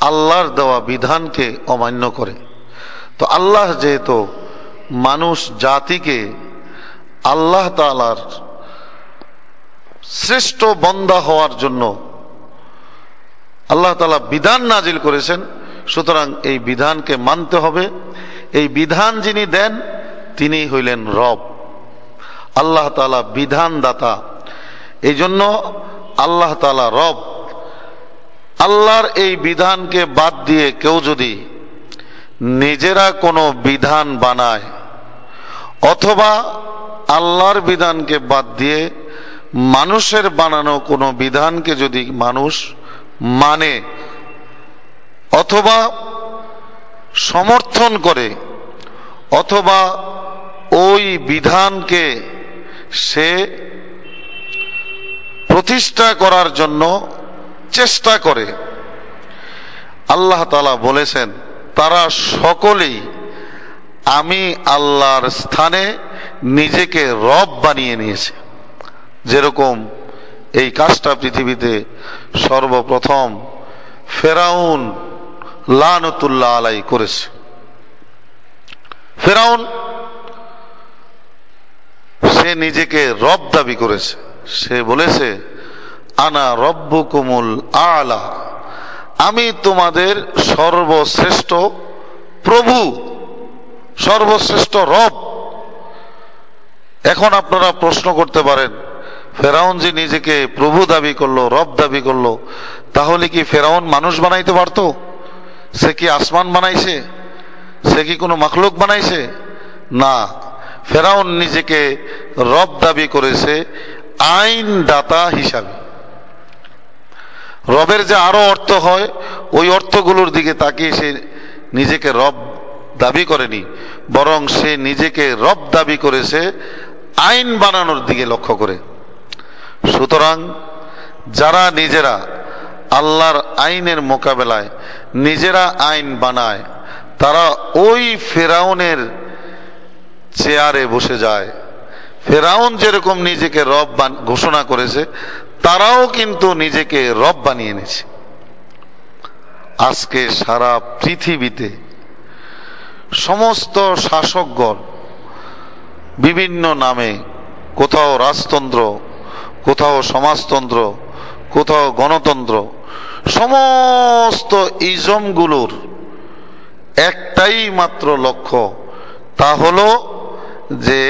আল্লাহর দেওয়া বিধানকে অমান্য করে। তো আল্লাহ যেহেতু মানুষ জাতিকে আল্লাহ তালার শ্রেষ্ঠ বন্দা হওয়ার জন্য আল্লাহ তালা বিধান নাজিল করেছেন, সুতরাং এই বিধানকে মানতে হবে। এই বিধান যিনি দেন, তিনি হইলেন রব। আল্লাহ তালা বিধানদাতা। এই জন্য আল্লাহ তালা রব। আল্লাহর এই বিধানকে বাদ দিয়ে কেউ যদি নিজেরা কোনো বিধান বানায়, অথবা আল্লাহর বিধানকে বাদ দিয়ে মানুষের বানানো কোনো বিধানকে যদি মানুষ মানে অথবা সমর্থন করে, অথবা ওই বিধানকে সে প্রতিষ্ঠা করার জন্য চেষ্টা করে। আল্লাহ তালা বলেছেন, তারা সকলেই আমি আল্লাহর স্থানে নিজেকে রব বানিয়ে নিয়েছে। যেরকম এই কাজটা পৃথিবীতে সর্বপ্রথম ফেরাউন লানতুল্লাহ আলাই করেছে। ফেরাউন, সে নিজেকে রব দাবি করেছে। সে বলেছে, আনা রব্বু কুমুল আলা। আমি তোমাদের সর্বশ্রেষ্ঠ প্রভু, সর্বশ্রেষ্ঠ রব। এখন আপনারা প্রশ্ন করতে পারেন ফেরাউন যে নিজেকে প্রভু দাবি করল, রব দাবি করল, তাহলে কি ফেরাউন মানুষ বানাইতে পারতো? সে কি আসমান বানাইছে? সে কি কোনো মখলুক বানাইছে? না। ফেরাউন নিজেকে রব দাবি করেছে আইন দাতা হিসাবে। রবের যে আরও অর্থ হয়, ওই অর্থগুলোর দিকে তাকিয়ে সে নিজেকে রব দাবি করেনি, বরং সে নিজেকে রব দাবি করেছে আইন বানানোর দিকে লক্ষ্য করে। সুতরাং যারা নিজেরা আল্লাহর আইনের মোকাবেলায় নিজেরা আইন বানায়, তারা ওই ফেরাউনের চেয়ারে বসে যায়। ফেরাউন যেরকম নিজেকে রব ঘোষণা করেছে, তারাও কিন্তু নিজেকে রব বানিয়ে এনেছে। আজকে সারা পৃথিবীতে সমস্ত শাসকগণ বিভিন্ন নামে কোথাও রাজতন্ত্র কোথাও সমাজতন্ত্র, কোথাও গণতন্ত্র, সমস্ত ইজমগুলোর একটাই মাত্র লক্ষ্য, তা হলো যে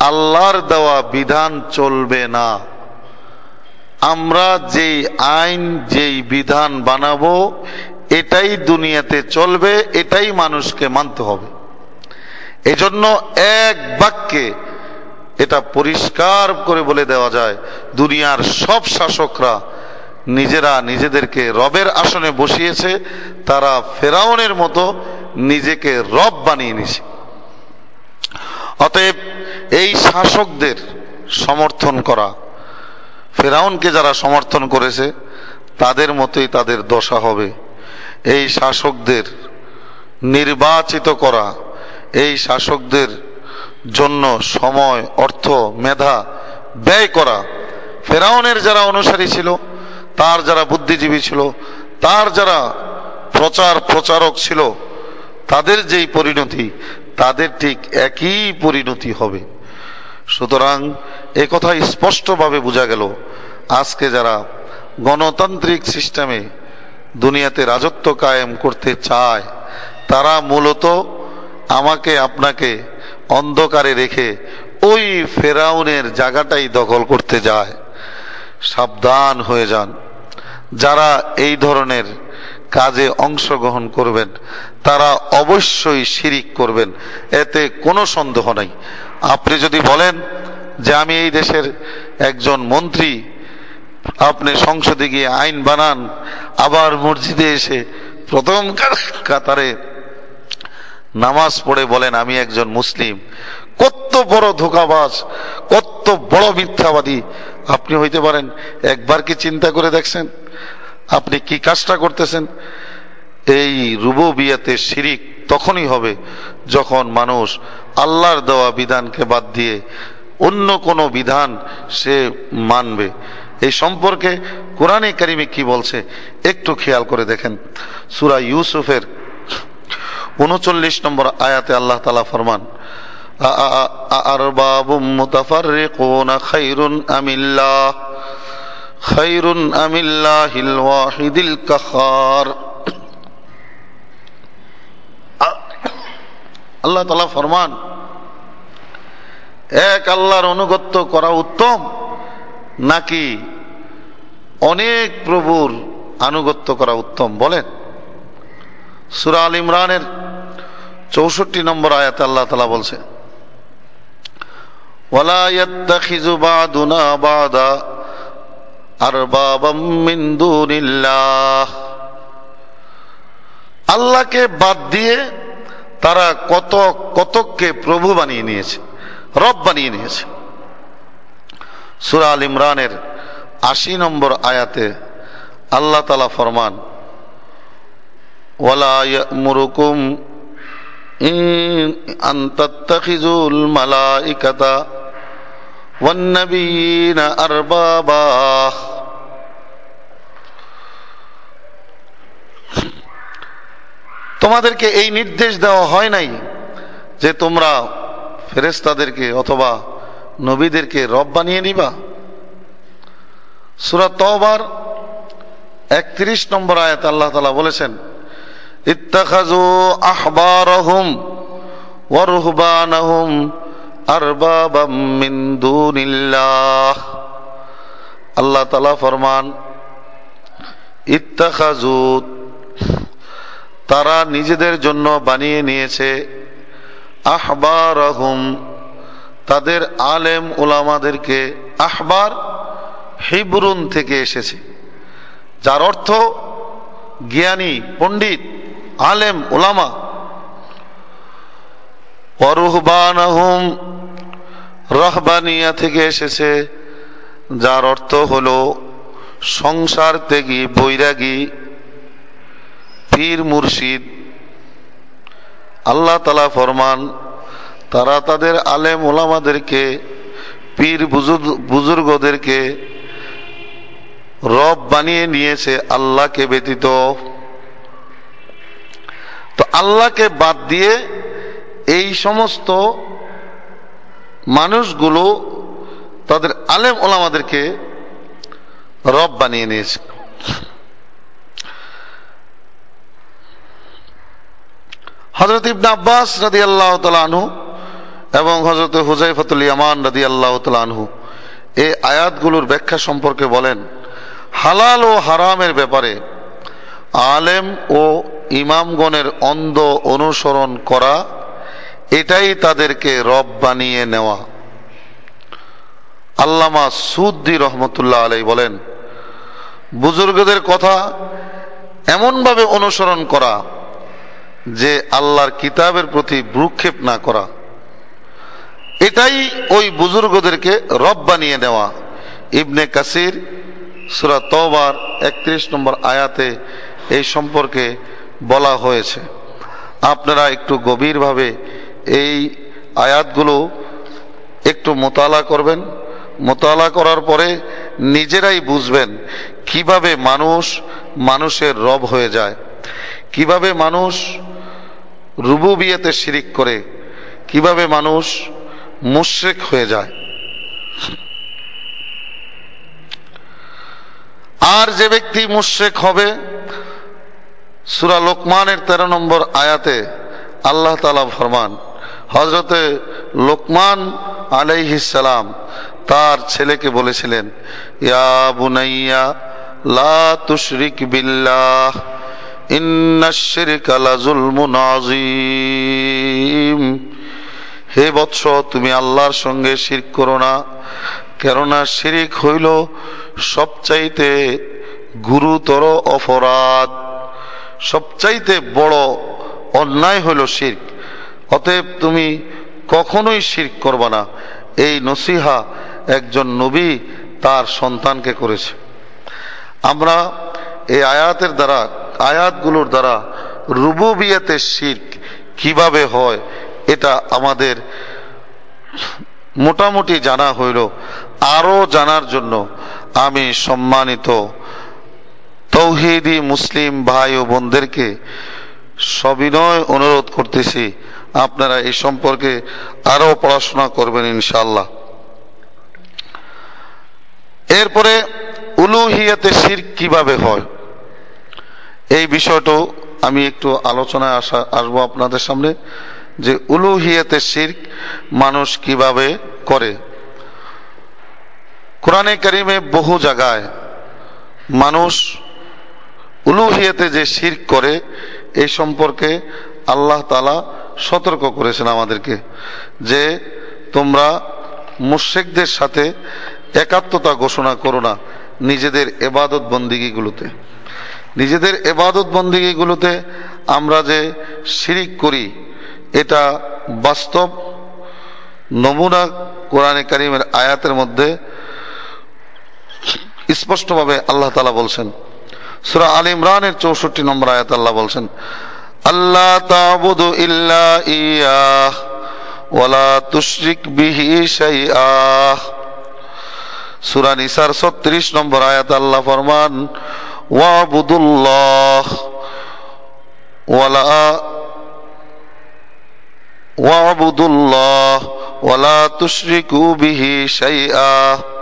আল্লাহর দেওয়া বিধান চলবে না। আমরা যেই আইন, যেই বিধান বানাবো, এটাই দুনিয়াতে চলবে, এটাই মানুষকে মানতে হবে। এজন্য এক বাক্যে এটা পরিষ্কার করে বলে দেওয়া যায়, দুনিয়ার সব শাসকরা নিজেরা নিজেদেরকে রবের আসনে বসিয়েছে, তারা ফেরাউনের মতো নিজেকে রব বানিয়ে নিছে অতএব এই শাসকদের সমর্থন করা, ফেরাউনকে যারা সমর্থন করেছে, তাদের মতোই তাদের দশা হবে। এই শাসকদের নির্বাচিত করা, এই শাসকদের জন্য সময়, অর্থ, মেধা ব্যয় করা। ফেরাউনের যারা অনুসারী ছিল, তার যারা বুদ্ধিজীবী ছিল, তার যারা প্রচার প্রচারক ছিল, তাদের যেই পরিণতি, তাদের ঠিক একই পরিণতি হবে। সুতরাং এ কথা স্পষ্টভাবে বোঝা গেল, আজকে যারা গণতান্ত্রিক সিস্টেমে দুনিয়াতে রাজত্ব কায়েম করতে চায়, তারা মূলত আমাকে, আপনাকে অন্ধকারে রেখে ওই ফেরাউনের জায়গাটাই দখল করতে যায়। সাবধান হয়ে যান। যারা এই ধরনের কাজে অংশগ্রহণ করবেন, তারা অবশ্যই শিরিক করবেন। এতে কোনো সন্দেহ নাই। আপনি যদি বলেন যে আমি এই দেশের একজন মন্ত্রী, আপনি সংসদে গিয়ে আইন বানান, আবার মসজিদে এসে প্রথম কাতারে নামাজ পড়ে বলেন, আমি একজন মুসলিম। কত বড় ধোকাবাজ, কত বড় মিথ্যাবাদী। আপনি হইতে পারেন, একবার কি চিন্তা করে দেখছেন? আপনি কি কাজটা করতেছেন? এই রুবো বিয়াতে শিরিক তখনই হবে যখন মানুষ আল্লাহর দেওয়া বিধানকে বাদ দিয়ে অন্য কোনো বিধান সে মানবে। এই সম্পর্কে কোরআনে কারিমে কি বলছে, একটু খেয়াল করে দেখেন। সুরা ইউসুফের উনচল্লিশ নম্বর আয়াতে আল্লাহ তালা ফরমান আল্লাহ তালা ফরমান, এক আল্লাহর অনুগত্য করা উত্তম, নাকি অনেক প্রভুর আনুগত্য করা উত্তম? বলেন। সুরা আল ইমরানের চৌষট্টি নম্বর আয়াত আল্লাহ তালা বলছে আল্লাহকে বাদ দিয়ে তারা কত কতককে প্রভু বানিয়ে নিয়েছে, রব বানিয়ে নিয়েছে। সুরা আল ইমরানের আশি নম্বর আয়াতে আল্লাহ তালা ফরমান, ওয়ালা মুরুকুম আন তাত্তাখিজুল মালাইকাতা والنبيين أربابا তোমাদেরকে এই নির্দেশ দেওয়া হয় নাই যে তোমরা ফেরেস্তাদেরকে অথবা নবীদেরকে রব বানিয়ে নিবা সুরা তবার একত্রিশ নম্বর আয়াত আল্লাহ তালা বলেছেন ইত্তাখাজু আহবারহুম ওয়ারুহবানহুম আরবাবাম মিন দুনিল্লাহ আল্লাহ তালা ফরমান ইত্তাখাজু তারা নিজেদের জন্য বানিয়ে নিয়েছে আহবার তাদের আলেম ওলামাদেরকে আহবার হিবরুন থেকে এসেছে, যার অর্থ জ্ঞানী, পণ্ডিত আলেম ওলামা অরুহবান রহবানিয়া থেকে এসেছে, যার অর্থ হল সংসার ত্যাগী, বৈরাগী, পীর মুর্শিদ। আল্লাহ তালা ফরমান, তারা তাদের আলেম ওলামাদেরকে পীর বুজুর্গদেরকে রব বানিয়ে নিয়েছে আল্লাহকে ব্যতীত তো আল্লাহকে বাদ দিয়ে এই সমস্ত মানুষগুলো তাদের আলেম ওলামাদেরকে রব বানিয়ে নিয়েছে। হজরত ইবনা আব্বাস রাদি আল্লাহ আনহু এবং হজরত হুজাইফতুল ইয়ামান রাদি আল্লাহ আনহু এই আয়াতগুলোর ব্যাখ্যা সম্পর্কে বলেন, হালাল ও হারামের ব্যাপারে আলেম ও ইমামগণের অন্ধ অনুসরণ করা, এটাই তাদেরকে রব বানিয়ে নেওয়া। আল্লামা সুদ্দি রহমতুল্লাহ আলাই বলেন, বুজুর্গদের কথা এমনভাবে অনুসরণ করা যে আল্লাহর কিতাবের প্রতি ভ্রুক্ষেপ না করা। এটাই ওই বুজুর্গদেরকে রব বানিয়ে নেওয়া। ইবনে কাসির সুরা তবার একত্রিশ নম্বর আয়াতে এই সম্পর্কে বলা হয়েছে। আপনারা একটু গভীরভাবে এই আয়াতগুলো একটু মোতালা করবেন। মোতালা করার পরে নিজেরাই বুঝবেন কীভাবে মানুষ মানুষের রব হয়ে যায়, কীভাবে মানুষ রুবু বিয়েতে শিরিক করে, কীভাবে মানুষ মুশ্রেক হয়ে যায়। আর যে ব্যক্তি মুশ্রেক হবে সুরা লোকমানের তেরো নম্বর আয়াতে আল্লাহ তালা ফরমান হজরতে লোকমান আলাইহিসালাম তার ছেলেকে বলেছিলেন, ইয়া বুনাইয়া, লা তুশরিক বিল্লাহ হে বৎস, তুমি আল্লাহর সঙ্গে শিরক করো না, কেননা শিরিক হইল সবচাইতে গুরুতর অপরাধ। সবচাইতে বড় অন্যায় হইল শির্ক। অতএব তুমি কখনোই শির্ক করবা না। এই নসিহা একজন নবী তার সন্তানকে করেছে। আমরা এই আয়াতের দ্বারা, আয়াতগুলোর দ্বারা রুবুবিয়াতে শির্ক কীভাবে হয়, এটা আমাদের মোটামুটি জানা হইল। আরও জানার জন্য আমি সম্মানিত তৌহিদি মুসলিম ভাই ও বোনদেরকে সবিনয় অনুরোধ করতেছি, আপনারা এই সম্পর্কে আরও পড়াশোনা করবেন ইনশাল্লাহ এরপরে উলুহিয়াতে শির কীভাবে হয়? এই বিষয়টাও আমি একটু আলোচনায় আসা, আসব আপনাদের সামনে, যে উলুহিয়াতে শির মানুষ কীভাবে করে? কোরআনে কারিমে বহু জায়গায় মানুষ উলুহিয়াতে যে শির করে, এই সম্পর্কে আল্লাহ তালা সতর্ক করেছেন আমাদেরকে যে তোমরা মুশেকদের সাথে একাত্মতা ঘোষণা করো না নিজেদের এবাদত বন্দিগিগুলোতে। নিজেদের এবাদত বন্দিগিগুলোতে আমরা যে শিরিক করি, এটা বাস্তব নমুনা কোরআনে কারিমের আয়াতের মধ্যে স্পষ্টভাবে আল্লাহ তালা বলছেন। সুরা আল ইমরানের চৌষট্টি নম্বর আয়াত আল্লাহ বলছেন আল্লাহ তাবুদু ইল্লা ইয়াহ ওয়ালা তুশরিক বিহি শাইআহ। সূরা নিসার 36 নম্বর আয়াত আল্লাহ ফরমান, ওয়াবুদুল্লাহ ওয়ালা ওয়াবুদুল্লাহ ওয়ালা তুশরিকু বিহি শাইআহ।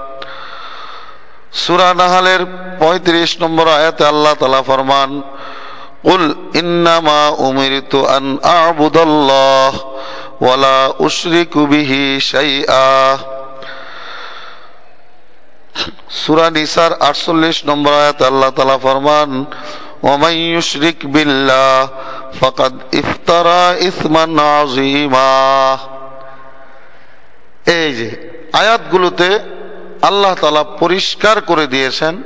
সূরা নাহালের 35 নম্বর আয়াতে আল্লাহ তাআলা ফরমান قل إنما أمرت أن أعبد الله ولا أشرك به شيئا সূরা নিসার 48 নম্বর আয়াত আল্লাহ তাআলা ফরমান ومن يشرك بالله فقد افترى إثما عظيما এই যে আয়াতগুলোতে আল্লাহ তালা পরিষ্কার করে দিয়েছেন,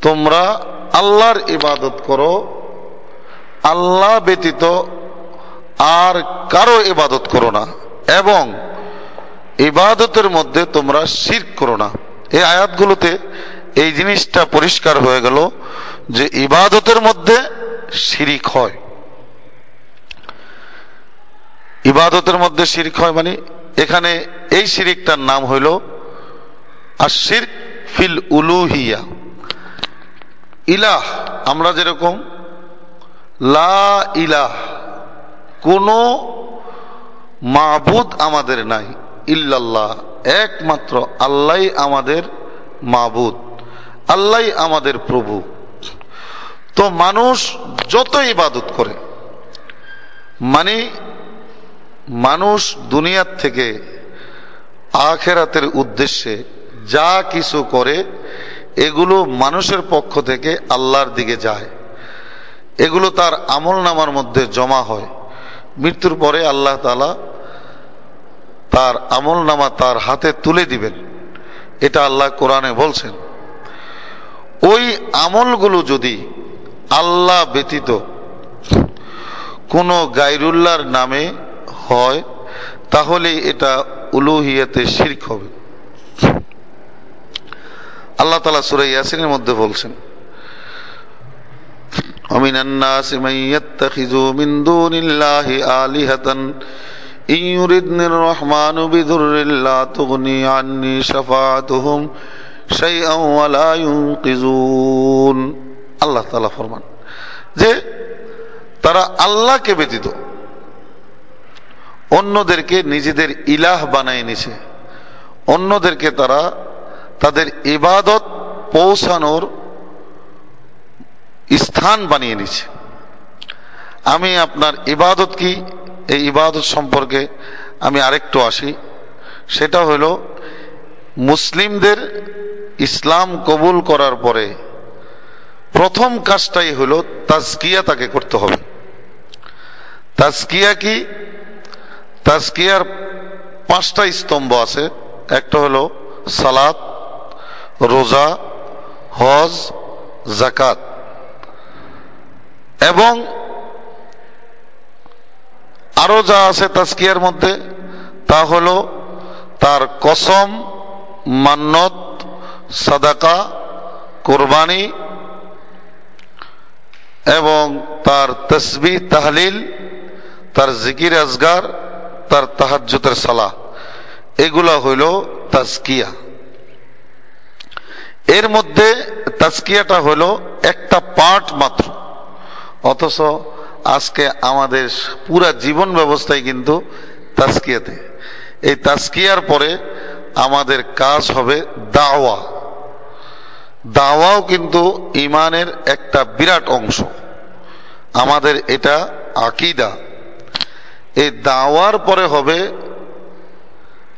তোমরা আল্লাহর ইবাদত করো, আল্লাহ ব্যতীত আর কারও ইবাদত করো না এবং ইবাদতের মধ্যে তোমরা শির করো না। এই আয়াতগুলোতে এই জিনিসটা পরিষ্কার হয়ে গেল যে ইবাদতের মধ্যে শিরিক হয়। ইবাদতের মধ্যে শিরিক হয় মানে এখানে এই শিরিকটার নাম হইল আর শির ফিল উলুহিয়া। ইলাহ, আমরা যেরকম, লা ইলাহ, কোন মাবুদ আমাদের নাই, ইল্লাল্লাহ, একমাত্র আল্লাহ আমাদের মাবুদ, আল্লাহ আমাদের প্রভু। তো মানুষ যত ইবাদত করে মানে মানুষ দুনিয়ার থেকে আখেরাতের উদ্দেশ্যে যা কিছু করে, এগুলো মানুষের পক্ষ থেকে আল্লাহর দিকে যায়। এগুলো তার আমল নামার মধ্যে জমা হয়। মৃত্যুর পরে আল্লাহ তালা তার আমল নামা তার হাতে তুলে দিবেন। এটা আল্লাহ কোরআনে বলছেন। ওই আমলগুলো যদি আল্লাহ ব্যতীত কোনো গাইরুল্লাহর নামে হয়, তাহলে এটা উলুহিয়াতে শির্ক হবে। আল্লাহ তালা সুরাই ইয়াসিনের মধ্যে বলছেন ومن الناس من يتخذ من دون الله آلهة إن يردني الرحمن بذر لا تغني عني شفاعتهم شيئا ولا ينقذون আল্লাহ তালা ফরমান যে তারা আল্লাহকে ব্যতীত অন্যদেরকে নিজেদের ইলাহ বানায় নিছে অন্যদেরকে তারা তাদের ইবাদত পৌঁছানোর স্থান বানিয়ে নিছে আমি আপনার ইবাদত কি? এই ইবাদত সম্পর্কে আমি আরেকটু আসি। সেটা হলো, মুসলিমদের ইসলাম কবুল করার পরে প্রথম কাজটাই হলো তাজকিয়া তাকে করতে হবে। তাজকিয়া কি? তাজকিয়ার পাঁচটা স্তম্ভ আছে। একটা হলো সালাত রোজা, হজ জাকাত এবং আরও যা আছে তাস্কিয়ার মধ্যে, তা হল তার কসম, মান্নত, সাদাকা, কোরবানি এবং তার তসবি, তাহলিল, তার জিকির আজগার, তার তাহাজ্জুতের সালাহ। এগুলা হইল তাজকিয়া। এর মধ্যে তাস্কিয়াটা হলো একটা পার্ট মাত্র। অথচ আজকে আমাদের পুরা জীবন ব্যবস্থায় কিন্তু তাস্কিয়াতে এই তাস্কিয়ার পরে আমাদের কাজ হবে দাওয়া। দাওয়াও কিন্তু ইমানের একটা বিরাট অংশ। আমাদের এটা আকিদা। এই দাওয়ার পরে হবে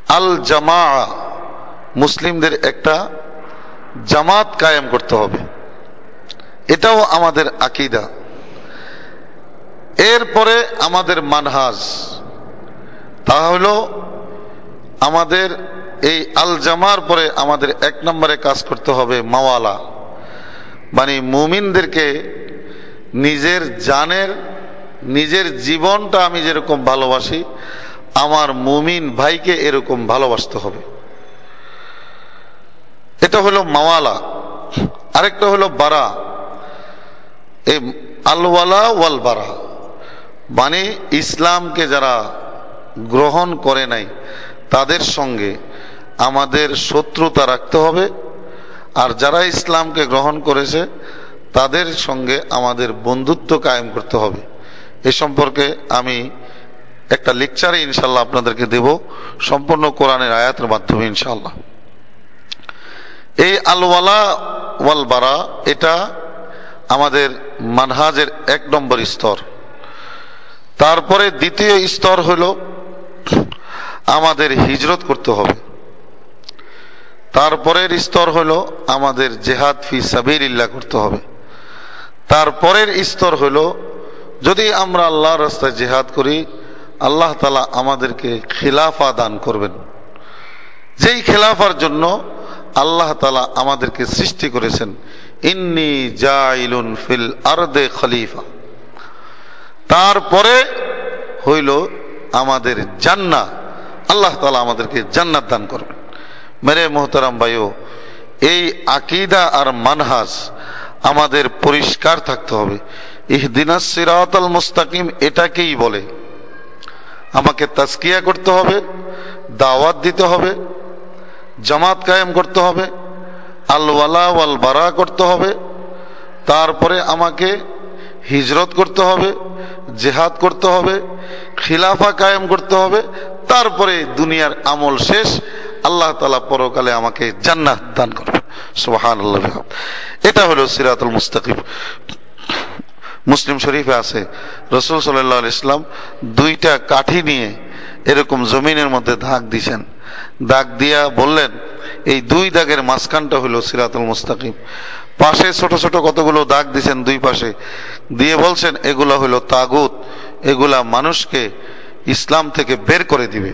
আল জামা মুসলিমদের একটা জামাত কায়েম করতে হবে। এটাও আমাদের আকিদা। এরপরে আমাদের মানহাজ। তা হলো আমাদের এই আল জামার পরে আমাদের এক নম্বরে কাজ করতে হবে মাওয়ালা। মানে মুমিনদেরকে নিজের জানের, নিজের জীবনটা আমি যেরকম ভালোবাসি, আমার মুমিন ভাইকে এরকম ভালোবাসতে হবে। এটা হলো মাওয়ালা, আরেকটা হলো বারা। এই আলওয়ালা ওয়াল বারা। মানে ইসলামকে যারা গ্রহণ করে নাই, তাদের সঙ্গে আমাদের শত্রুতা রাখতে হবে, আর যারা ইসলামকে গ্রহণ করেছে, তাদের সঙ্গে আমাদের বন্ধুত্ব কায়েম করতে হবে। এ সম্পর্কে আমি একটা লেকচারে ইনশাল্লাহ আপনাদেরকে দেব, সম্পূর্ণ কোরআনের আয়াতের মাধ্যমে ইনশাল্লাহ। এই আলওয়ালা ওয়াল বারা, এটা আমাদের মানহাজের এক নম্বর স্তর। তারপরে দ্বিতীয় স্তর হল আমাদের হিজরত করতে হবে। তারপরের স্তর হল আমাদের জেহাদ ফি সাবিরিল্লাহ করতে হবে। তারপরের স্তর হল যদি আমরা আল্লাহর রাস্তায় জেহাদ করি, আল্লাহ তালা আমাদেরকে খিলাফা দান করবেন। যেই খেলাফার জন্য আল্লাহ তালা আমাদেরকে সৃষ্টি করেছেন, ইন্নি জাইলুন ফিল আরদে খলিফা। তারপরে হইল আমাদের জান্না আল্লাহ তালা আমাদেরকে জান্নাত দান করবেন। মেরে মোহতারাম ভাইও, এই আকিদা আর মানহাজ আমাদের পরিষ্কার থাকতে হবে। ইহদিনাস সিরাতাল মুস্তাকিম এটাকেই বলে। আমাকে তাস্কিয়া করতে হবে, দাওয়াত দিতে হবে জামাত কায়েম করতে হবে, আলওয়ালা ওয়াল বারা করতে হবে, তারপরে আমাকে হিজরত করতে হবে, জেহাদ করতে হবে, খিলাফা কায়েম করতে হবে, তারপরে দুনিয়ার আমল শেষ, আল্লাহ তালা পরকালে আমাকে জান্নাত দান করবে। সুবাহান আল্লাহ এটা হলো সিরাতুল মুস্তাকিব মুসলিম শরীফে আছে, রসুল সাল্লাহ ইসলাম দুইটা কাঠি নিয়ে এরকম জমিনের মধ্যে দাগ দিছেন। দাগ দিয়া বললেন, এই দুই দাগের মাঝখানটা হলো সিরাতুল মুস্তাকিম। পাশে ছোট ছোট কতগুলো দাগ দিছেন দুই পাশে। দিয়ে বলছেন, এগুলা হলো তাগুত, এগুলা মানুষকে ইসলাম থেকে বের করে দিবে।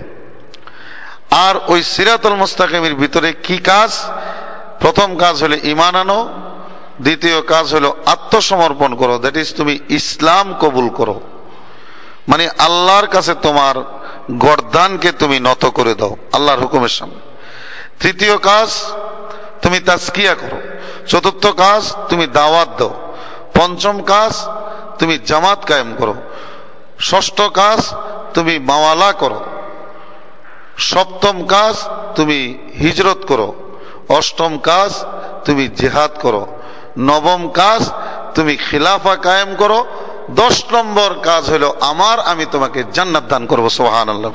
আর ওই সিরাতুল মুস্তাকিমের ভিতরে কি কাজ? প্রথম কাজ হলো ইমান আনো, দ্বিতীয় কাজ হলো আত্মসমর্পণ করো। দ্যাট ইজ তুমি ইসলাম কবুল করো। মানে আল্লাহর কাছে তোমার গরদানকে তুমি নত করে দাও, আল্লাহর হুকুমের সামনে। তৃতীয় কাজ, তুমি তাস্কিয়া করো। চতুর্থ কাজ, তুমি দাওয়াত দাও। পঞ্চম কাজ, তুমি জামাত কায়েম করো। ষষ্ঠ কাজ, তুমি মাওয়ালা করো। সপ্তম কাজ, তুমি হিজরত করো। অষ্টম কাজ, তুমি জেহাদ করো। নবম কাজ, তুমি খিলাফা কায়েম করো। দশ নম্বর কাজ হলো, আমার আমি তোমাকে জান্নাত দান করব সোহান আল্লাহ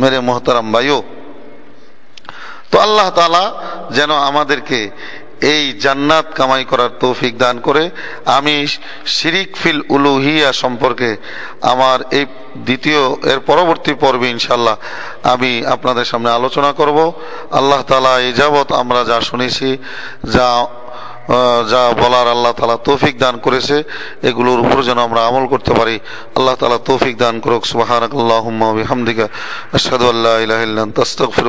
মেরে মোহতারাম ভাইও। তো আল্লাহ তালা যেন আমাদেরকে এই জান্নাত কামাই করার তৌফিক দান করে, আমি শিরিক ফিল উলুহিয়া সম্পর্কে আমার এই দ্বিতীয়, এর পরবর্তী পর্বে ইনশাল্লাহ আমি আপনাদের সামনে আলোচনা করব। আল্লাহ তালা এই যাবৎ আমরা যা শুনেছি, যা যা বলার আল্লাহ তালা তৌফিক দান করেছে, এগুলোর উপর যেন আমরা আমল করতে পারি। আল্লাহ তালা তৌফিক দান করুক। সুবাহ আল্লাহ হামদিকা আসাদ আল্লাহ ইলাহ তাস্তফির